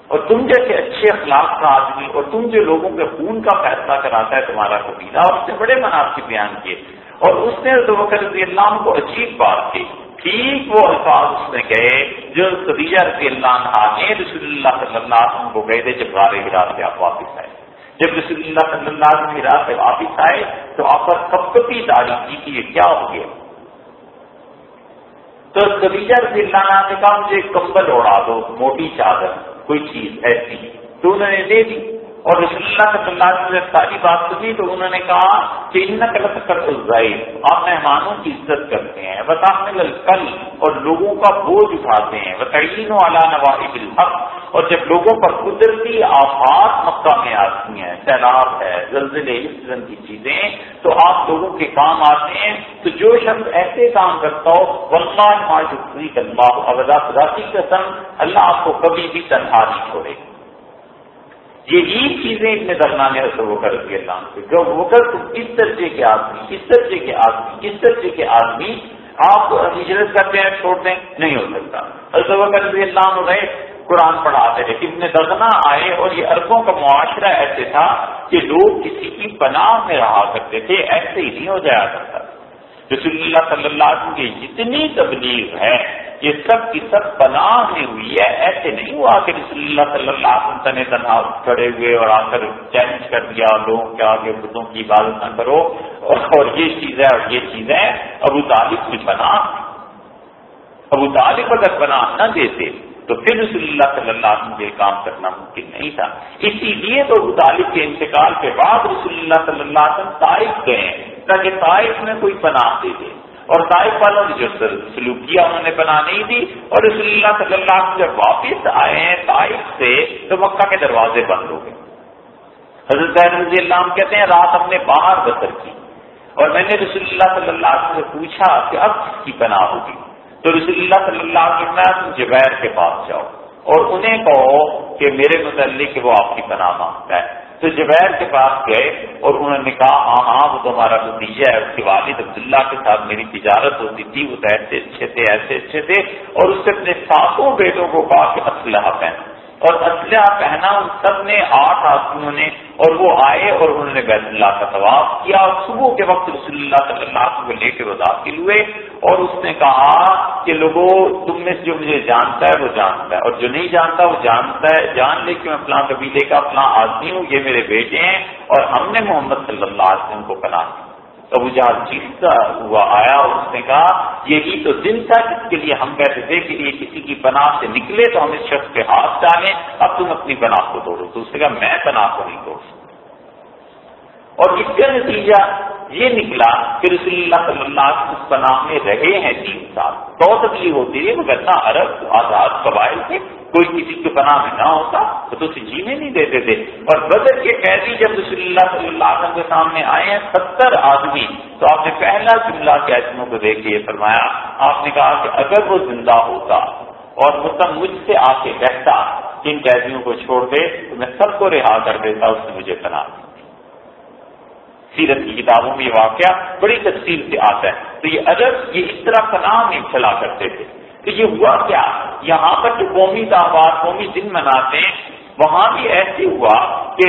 اور تم جیسے اچھے اخلاق کا آدمی اور تم جو لوگوں کے خون کا فیصلہ کراتا ہے تمہارا قبیلہ، اور اس نے بڑے مناسب بیان کیے۔ اور اس نے تو رضی اللہ عنہ کو عجیب بات کی ٹھیک وہ الفاظ اس نے کہے، جو خدیجہ رضی اللہ عنہ نے رسول اللہ صلی اللہ علیہ وسلم کو گئے تھے جب غار ہرا سے آپ واپس آئے۔ جب رسول اللہ صلی اللہ علیہ وسلم ہرا سے واپس آئے تو آپ پر کب کبھی داری کی کہ یہ کیا ہو گیا۔ تو خدیجہ رضی اللہ عنہ نے کہا، مجھے کمبل اڑا دو موٹی چادر، کوئی چیز ایسی۔ تو انہوں نے دے دی اور رسول اللہ صلی اللہ علیہ وسلم ساری بات سنی تو انہوں نے کہا کہ ان غلط کر آپ مہمانوں کی عزت کرتے ہیں بتا کل اور لوگوں کا بوجھ اٹھاتے ہیں بتعین والا نواز الحق، اور جب لوگوں پر قدرتی آفات مکہ میں آتی ہیں، سیلاب ہے، زلزلے، اس قسم کی چیزیں، تو آپ لوگوں کے کام آتے ہیں، تو جو شخص ایسے کام کرتا ہو ولہ اللہ خدا کی قسم، اللہ آپ کو کبھی بھی تنہا نہیں چھوڑے۔ یہی چیزیں اتنے درمیان ہے وہ کر رضی اللہ عنہ جو وہ کر اس درجے کے آدمی اس درجے کے آدمی اس درجے کے آدمی آپ ہجرت کرتے ہیں چھوڑ دیں نہیں ہو سکتا۔ حضرت کر رضی اللہ عنہ رہے قرآن پڑھاتے رہے۔ ابن دغنا آئے اور یہ عربوں کا معاشرہ ایسے تھا کہ لوگ کسی کی پناہ میں رہا کرتے تھے، ایسے ہی نہیں ہو جایا کرتا۔ رسول اللہ صلی اللہ علیہ وسلم کی جتنی تبلیغ ہے، یہ سب کی سب پناہ میں ہوئی ہے، ایسے نہیں ہوا کہ رسول اللہ صلی اللہ علیہ وسلم نے تنہا کھڑے ہوئے اور آ کر چیلنج کر دیا، لوگوں کے آگے بدوں کی عبادت نہ کرو، اور یہ چیز ہے اور یہ چیز ہے ابو طالب کی پناہ۔ ابو طالب اگر پناہ نہ دیتے تو پھر رسول اللہ صلی اللہ علیہ وسلم یہ کام کرنا ممکن نہیں تھا۔ اسی لیے تو ابو طالب کے انتقال کے بعد رسول اللہ صلی اللہ علیہ وسلم طائف گئے۔ تاکہ طائف میں کوئی پناہ دے دے۔ اور طائف والوں نے جو سلوک کیا انہوں نے بنا نہیں دی، اور رسول اللہ صلی اللہ علیہ وسلم جب واپس آئے ہیں طائف سے، تو مکہ کے دروازے بند ہو گئے۔ حضرت رضی اللہ عنہ کہتے ہیں، رات ہم نے باہر بسر کی۔ اور میں نے رسول اللہ صلی اللہ علیہ وسلم سے پوچھا کہ اب کس کی پناہ ہوگی؟ تو رسول اللہ صلی اللہ علیہ وسلم جبیر کے پاس جاؤ۔ اور انہیں کہو کہ میرے متعلق وہ آپ کی پناہ مانگتا ہے تو جبیر کے پاس گئے اور انہوں نے کہا ہاں ہاں وہ تو ہمارا نتیجہ ہے، اس کے والد عبداللہ کے ساتھ میری تجارت ہوتی تھی، وہ تو ایسے اچھے تھے، ایسے اچھے تھے اور اس سے اپنے ساتوں بیٹوں کو کہا کہ اسلحہ پہنا اور اسلحہ پہنا ان سب نے، آٹھ آدمیوں نے، اور وہ آئے اور انہوں نے بیت اللہ کا طواف کیا۔ اور صبح کے وقت رسول اللہ صلی اللہ علیہ وسلم لے کے وہ داخل ہوئے اور اس نے کہا کہ لوگوں تم میں سے جو مجھے جانتا ہے، وہ جانتا ہے۔ اور جو نہیں جانتا، وہ جانتا ہے۔ جان لے کہ میں فلاں قبیلے کا، فلاں آدمی ہوں، یہ میرے بیٹے ہیں۔ اور ہم نے محمد صلی اللہ علیہ وسلم کو پناہ دی ابو جہاز جیتتا ہوا آیا اس نے کہا، یہی تو دن تھا جس کے لیے ہم کہتے تھے کہ یہ کسی کی پناہ سے نکلے تو ہم اس شخص کے ہاتھ ڈالیں، اب تم اپنی پناہ کو توڑو۔ تو اس نے کہا، میں پناہ کو نہیں توڑ سکتا اور اس کا نتیجہ یہ نکلا، کہ رسول اللہ صلی اللہ علیہ وسلم اس پناہ میں رہے ہیں تین سال۔ بہت تکلیف ہوتی ہے، مگر نہ عرب آزاد قبائل تھے کوئی کسی کے پناہ میں نہ ہوتا تو اسے جینے نہیں دیتے تھے۔ اور بدر کے قیدی جب رسول اللہ صلی اللہ علیہ وسلم کے سامنے آئے ہیں، ستر آدمی۔ تو آپ نے پہلا جملہ قیدیوں کو دیکھ کے فرمایا، آپ نے کہا کہ اگر وہ زندہ ہوتا اور مطلب مجھ سے آ کے کہتا ان قیدیوں کو چھوڑ دے، تو میں سب کو رہا کر دیتا، اس نے مجھے پناہ سیرت کی کتابوں میں یہ واقعہ بڑی تفصیل سے آتا ہے۔ تو یہ ادب، یہ اس طرح پناہ میں چلا کرتے تھے۔ تو یہ ہوا کیا؟ یہاں پر جو قومی تہوار قومی دن مناتے ہیں، وہاں بھی ایسے ہوا کہ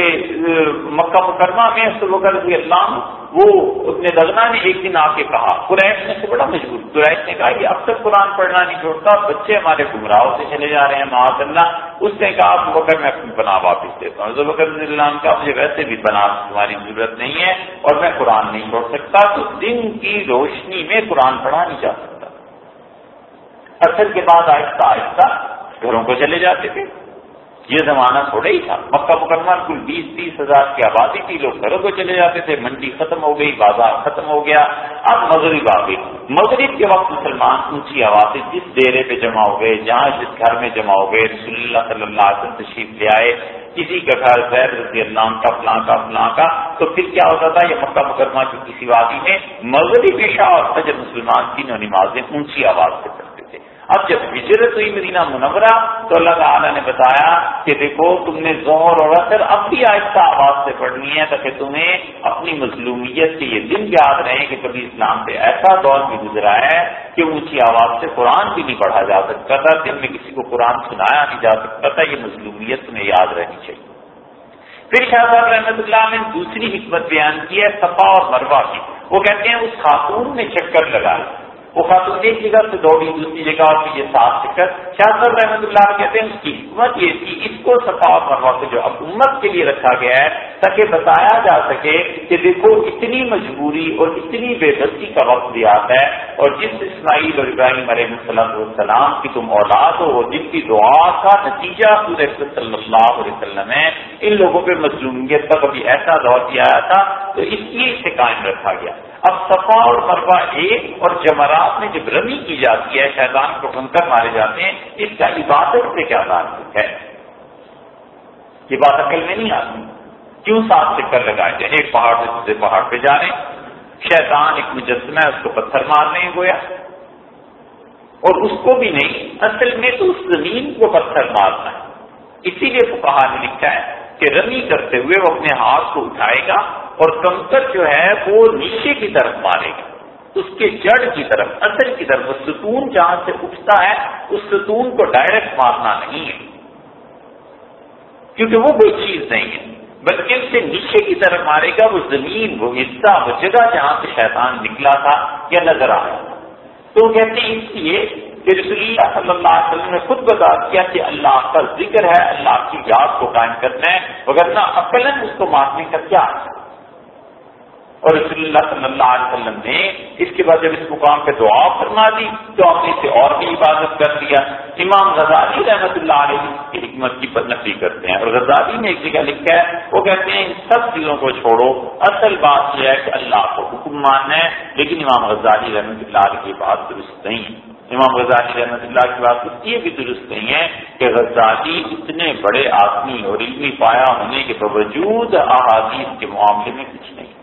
مکہ مکرمہ میں رضی اللہ وہ اپنے لگنا نے ایک دن آ کے کہا، قریش نے سے بڑا مجبور قریش نے کہا کہ اب تک قرآن پڑھنا نہیں چھوڑتا، بچے ہمارے گمراہوں سے چلے جا رہے ہیں معاذ اللہ اس نے کہا بکر، میں اپنی بنا واپس دیتا ہوں۔ بکر رضی اللہ کا مجھے ویسے بھی بنا تمہاری ضرورت نہیں ہے اور میں قرآن نہیں چھوڑ سکتا، تو دن کی روشنی میں قرآن پڑھا نہیں جا سکتا اثر کے بعد آہستہ آہستہ گھروں کو چلے جاتے تھے۔ یہ زمانہ تھوڑا ہی تھا۔ مکہ مکرمہ کل بیس، تیس ہزار کی آبادی تھی۔ لوگ گھروں کو چلے جاتے تھے۔ منڈی ختم ہو گئی، بازار ختم ہو گیا۔ اب مغرب آ گئی۔ مغرب کے وقت مسلمان اونچی آواز جس ڈیرے پہ جمع ہو گئے، جہاں جس گھر میں جمع ہو گئے، رسول اللہ صلی اللہ علیہ وسلم تشریف لے آئے۔ کسی کا گھر زید رضی اللہ کا، فلاں کا فلاں کا۔ تو پھر کیا ہوتا تھا؟ یہ مکہ مکرمہ کی کسی وادی میں مغرب پیشہ اور فجر مسلمان تینوں نمازیں اونچی آواز سے پڑھتے اب جب ہجرت ہوئی مدینہ منورہ تو اللہ تعالیٰ نے بتایا کہ دیکھو تم نے زہر اور اثر اب بھی آہستہ آواز سے پڑھنی ہے تاکہ تمہیں اپنی مظلومیت کے یہ دن یاد رہے کہ کبھی اسلام پہ ایسا دور بھی گزرا ہے کہ اونچی آواز سے قرآن بھی نہیں پڑھا جا سکتا تھا، دن میں کسی کو قرآن سنایا نہیں جا سکتا تھا، یہ مظلومیت تمہیں یاد رہنی چاہیے۔ پھر شاہ صاحب رحمۃ اللہ نے دوسری حکمت بیان کی ہے، صفا اور مروا کی۔ وہ کہتے ہیں اس خاتون نے چکر لگایا وہ خاتون ایک جگہ سے دوڑی، دوسری جگہ اور یہ ساتھ کر شاہ صاحب رحمۃ اللہ کہتے ہیں، اس کی حکمت یہ تھی، اس کو صفا مروا سے جو حکومت کے لیے رکھا گیا ہے، تاکہ بتایا جا سکے کہ دیکھو، اتنی مجبوری اور اتنی بے بسی کا وقت بھی آتا ہے، اور جس اسماعیل اور ابراہیم علیہ صلاح السلام کی تم اولاد ہو، جن کی دعا کا نتیجہ پورے صلی اللہ علیہ وسلم ہے، ان لوگوں پہ مظلومیت کا کبھی ایسا دور دیا تھا، تو اس لیے اسے قائم رکھا گیا۔ اب صفا اور مروا ایک اور جمرات میں جب رمی کی جاتی ہے، شیطان کو کنکر مارے جاتے ہیں، اس کا عبادت سے کیا تعلق ہے؟ یہ بات عقل میں نہیں آتی۔ کیوں سات چکر لگائے جائیں؟ ایک پہاڑ سے دوسرے پہاڑ پہ جا رہے ہیں۔ شیطان ایک مجسمہ ہے، اس کو پتھر مارنے گویا۔ اور اس کو بھی نہیں، اصل میں تو اس زمین کو پتھر مارنا ہے۔ اسی لیے کہا نے لکھا ہے کہ رمی کرتے ہوئے وہ اپنے ہاتھ کو اٹھائے گا۔ اور کنکر جو ہے وہ نیچے کی طرف مارے گا۔ اس کے جڑ کی طرف اصل کی طرف وہ ستون جہاں سے اٹھتا ہے، اس ستون کو ڈائریکٹ مارنا نہیں ہے۔ کیونکہ وہ کوئی چیز نہیں ہے۔ بلکہ اس سے نیچے کی طرف مارے گا، وہ زمین، وہ حصہ، وہ جگہ جہاں سے شیطان نکلا تھا یا نظر آ رہا تھا تو کہتے ہیں اس لیے کہ رسول اللہ صلی اللہ علیہ وسلم نے خود بتا دیا کہ اللہ کا ذکر ہے، اللہ کی یاد کو قائم کرنا ہے۔ مگر نہ اس کو مارنے کا کیا ہے اور رسول اللہ صلی اللہ علیہ وسلم نے اس کے بعد جب اس مقام پہ دعا فرما دی تو آپ نے اسے اور بھی عبادت کر دیا امام غزالی رحمت اللہ علیہ کی حکمت کی نفی کرتے ہیں اور غزالی نے ایک جگہ لکھا ہے، وہ کہتے ہیں، ان سب چیزوں کو چھوڑو، اصل بات یہ ہے کہ اللہ کو حکم ماننا ہے، لیکن امام غزالی رحمت اللہ علیہ کی بات درست نہیں ہے۔ امام غزالی رحمت اللہ کی بات یہ بھی درست نہیں ہے کہ غزالی اتنے بڑے آدمی اور علمی پایا ہونے کے باوجود احادیث کے معاملے میں کچھ نہیں۔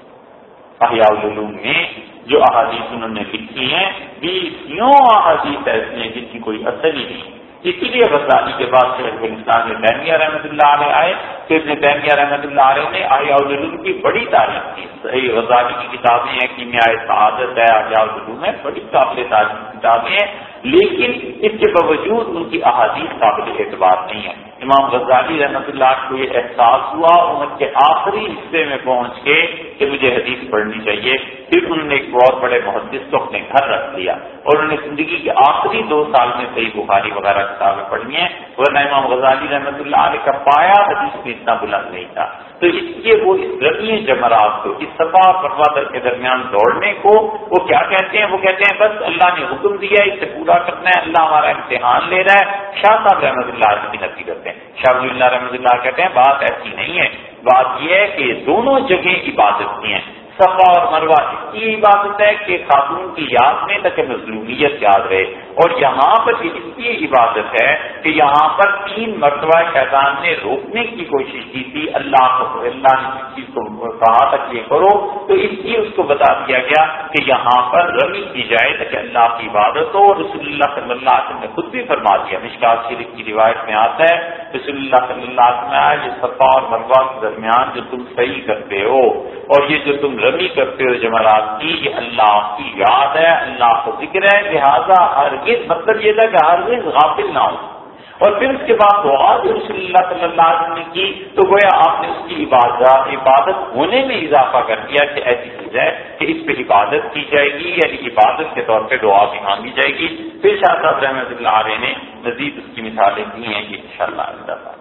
احیاء العلوم میں جو احادیث انہوں نے لکھی ہیں بیسوں احادیث ایسی ہیں جن کی کوئی اثر ہی نہیں۔ اسی لیے غزالی کے بعد سے افغانستان میں تیمیہ رحمۃ اللہ علیہ آئے تو ابن تیمیہ رحمۃ اللہ علیہ نے احیاء العلوم کی بڑی تعریف کی۔ صحیح غزالی کی کتابیں ہیں کیمیا سعادت ہے، احیاء العلوم ہے بڑی قابل تعریف کتابیں ہیں، لیکن اس کے باوجود ان کی احادیث قابل اعتبار نہیں ہے امام غزالی رحمۃ اللہ کو یہ احساس ہوا عمر کے آخری حصے میں پہنچ کے کہ مجھے حدیث پڑھنی چاہیے۔ پھر انہوں نے ایک بہت بڑے محدث کو اپنے گھر رکھ لیا۔ اور انہوں نے زندگی کے آخری دو سال میں صحیح بخاری وغیرہ کتابیں پڑھی ہیں، ورنہ امام غزالی رحمۃ اللہ علیہ کا پایا حدیث میں اتنا بلند نہیں تھا۔ تو اس لیے وہ اس ربی جمرات کو، اس سفا پروادر کے درمیان دوڑنے کو، وہ کیا کہتے ہیں؟ وہ کہتے ہیں، بس اللہ نے حکم دیا اسے پورا کرنا ہے، اللہ ہمارا امتحان لے رہا ہے۔ شاہ صاحب رحمۃ اللہ کی نتی کرتے ہیں شاہ اللہ رحمۃ اللہ کہتے ہیں، بات ایسی نہیں ہے۔ بات یہ ہے کہ دونوں جگہیں عبادت کی ہیں۔ صفا اور مروا اس کی عبادت ہے کہ خاتون کی یاد میں تک مظلومیت یاد رہے۔ اور یہاں پر اس کی عبادت ہے کہ یہاں پر تین مرتبہ شیطان نے روکنے کی کوشش کی تھی۔ اللہ کو اللہ نے اس چیز کو کہا تھا کہ یہ کرو، تو اس لیے اس کو بتا دیا گیا کہ یہاں پر رمی کی جائے تاکہ اللہ کی عبادت ہو۔ اور رسول اللہ صلی اللہ علیہ وسلم نے خود بھی فرما دیا۔ مشکات شریف کی روایت میں آتا ہے، رسول اللہ صلی اللہ علیہ وسلم یہ صفا اور مروا کے درمیان جو تم صحیح کرتے ہو اور یہ جو تم رمی کرتے ہو جمعرات کی، یہ اللہ کی یاد ہے، اللہ کو ذکر ہے۔ لہٰذا یہ مطلب یہ تھا کہ ہر غافل نہ ہو اور پھر اس کے بعد دعا جو رسول اللہ صلی اللہ علیہ وسلم نے کی، تو گویا آپ نے اس کی عبادت عبادت ہونے میں اضافہ کر دیا کہ ایسی چیز ہے کہ اس پہ عبادت کی جائے گی یعنی عبادت کے طور پہ دعا بھی مانگی جائے گی۔ پھر شاہ صاحب رحمۃ اللہ علیہ نے مزید اس کی مثالیں دی ہیں کہ ان شاء اللہ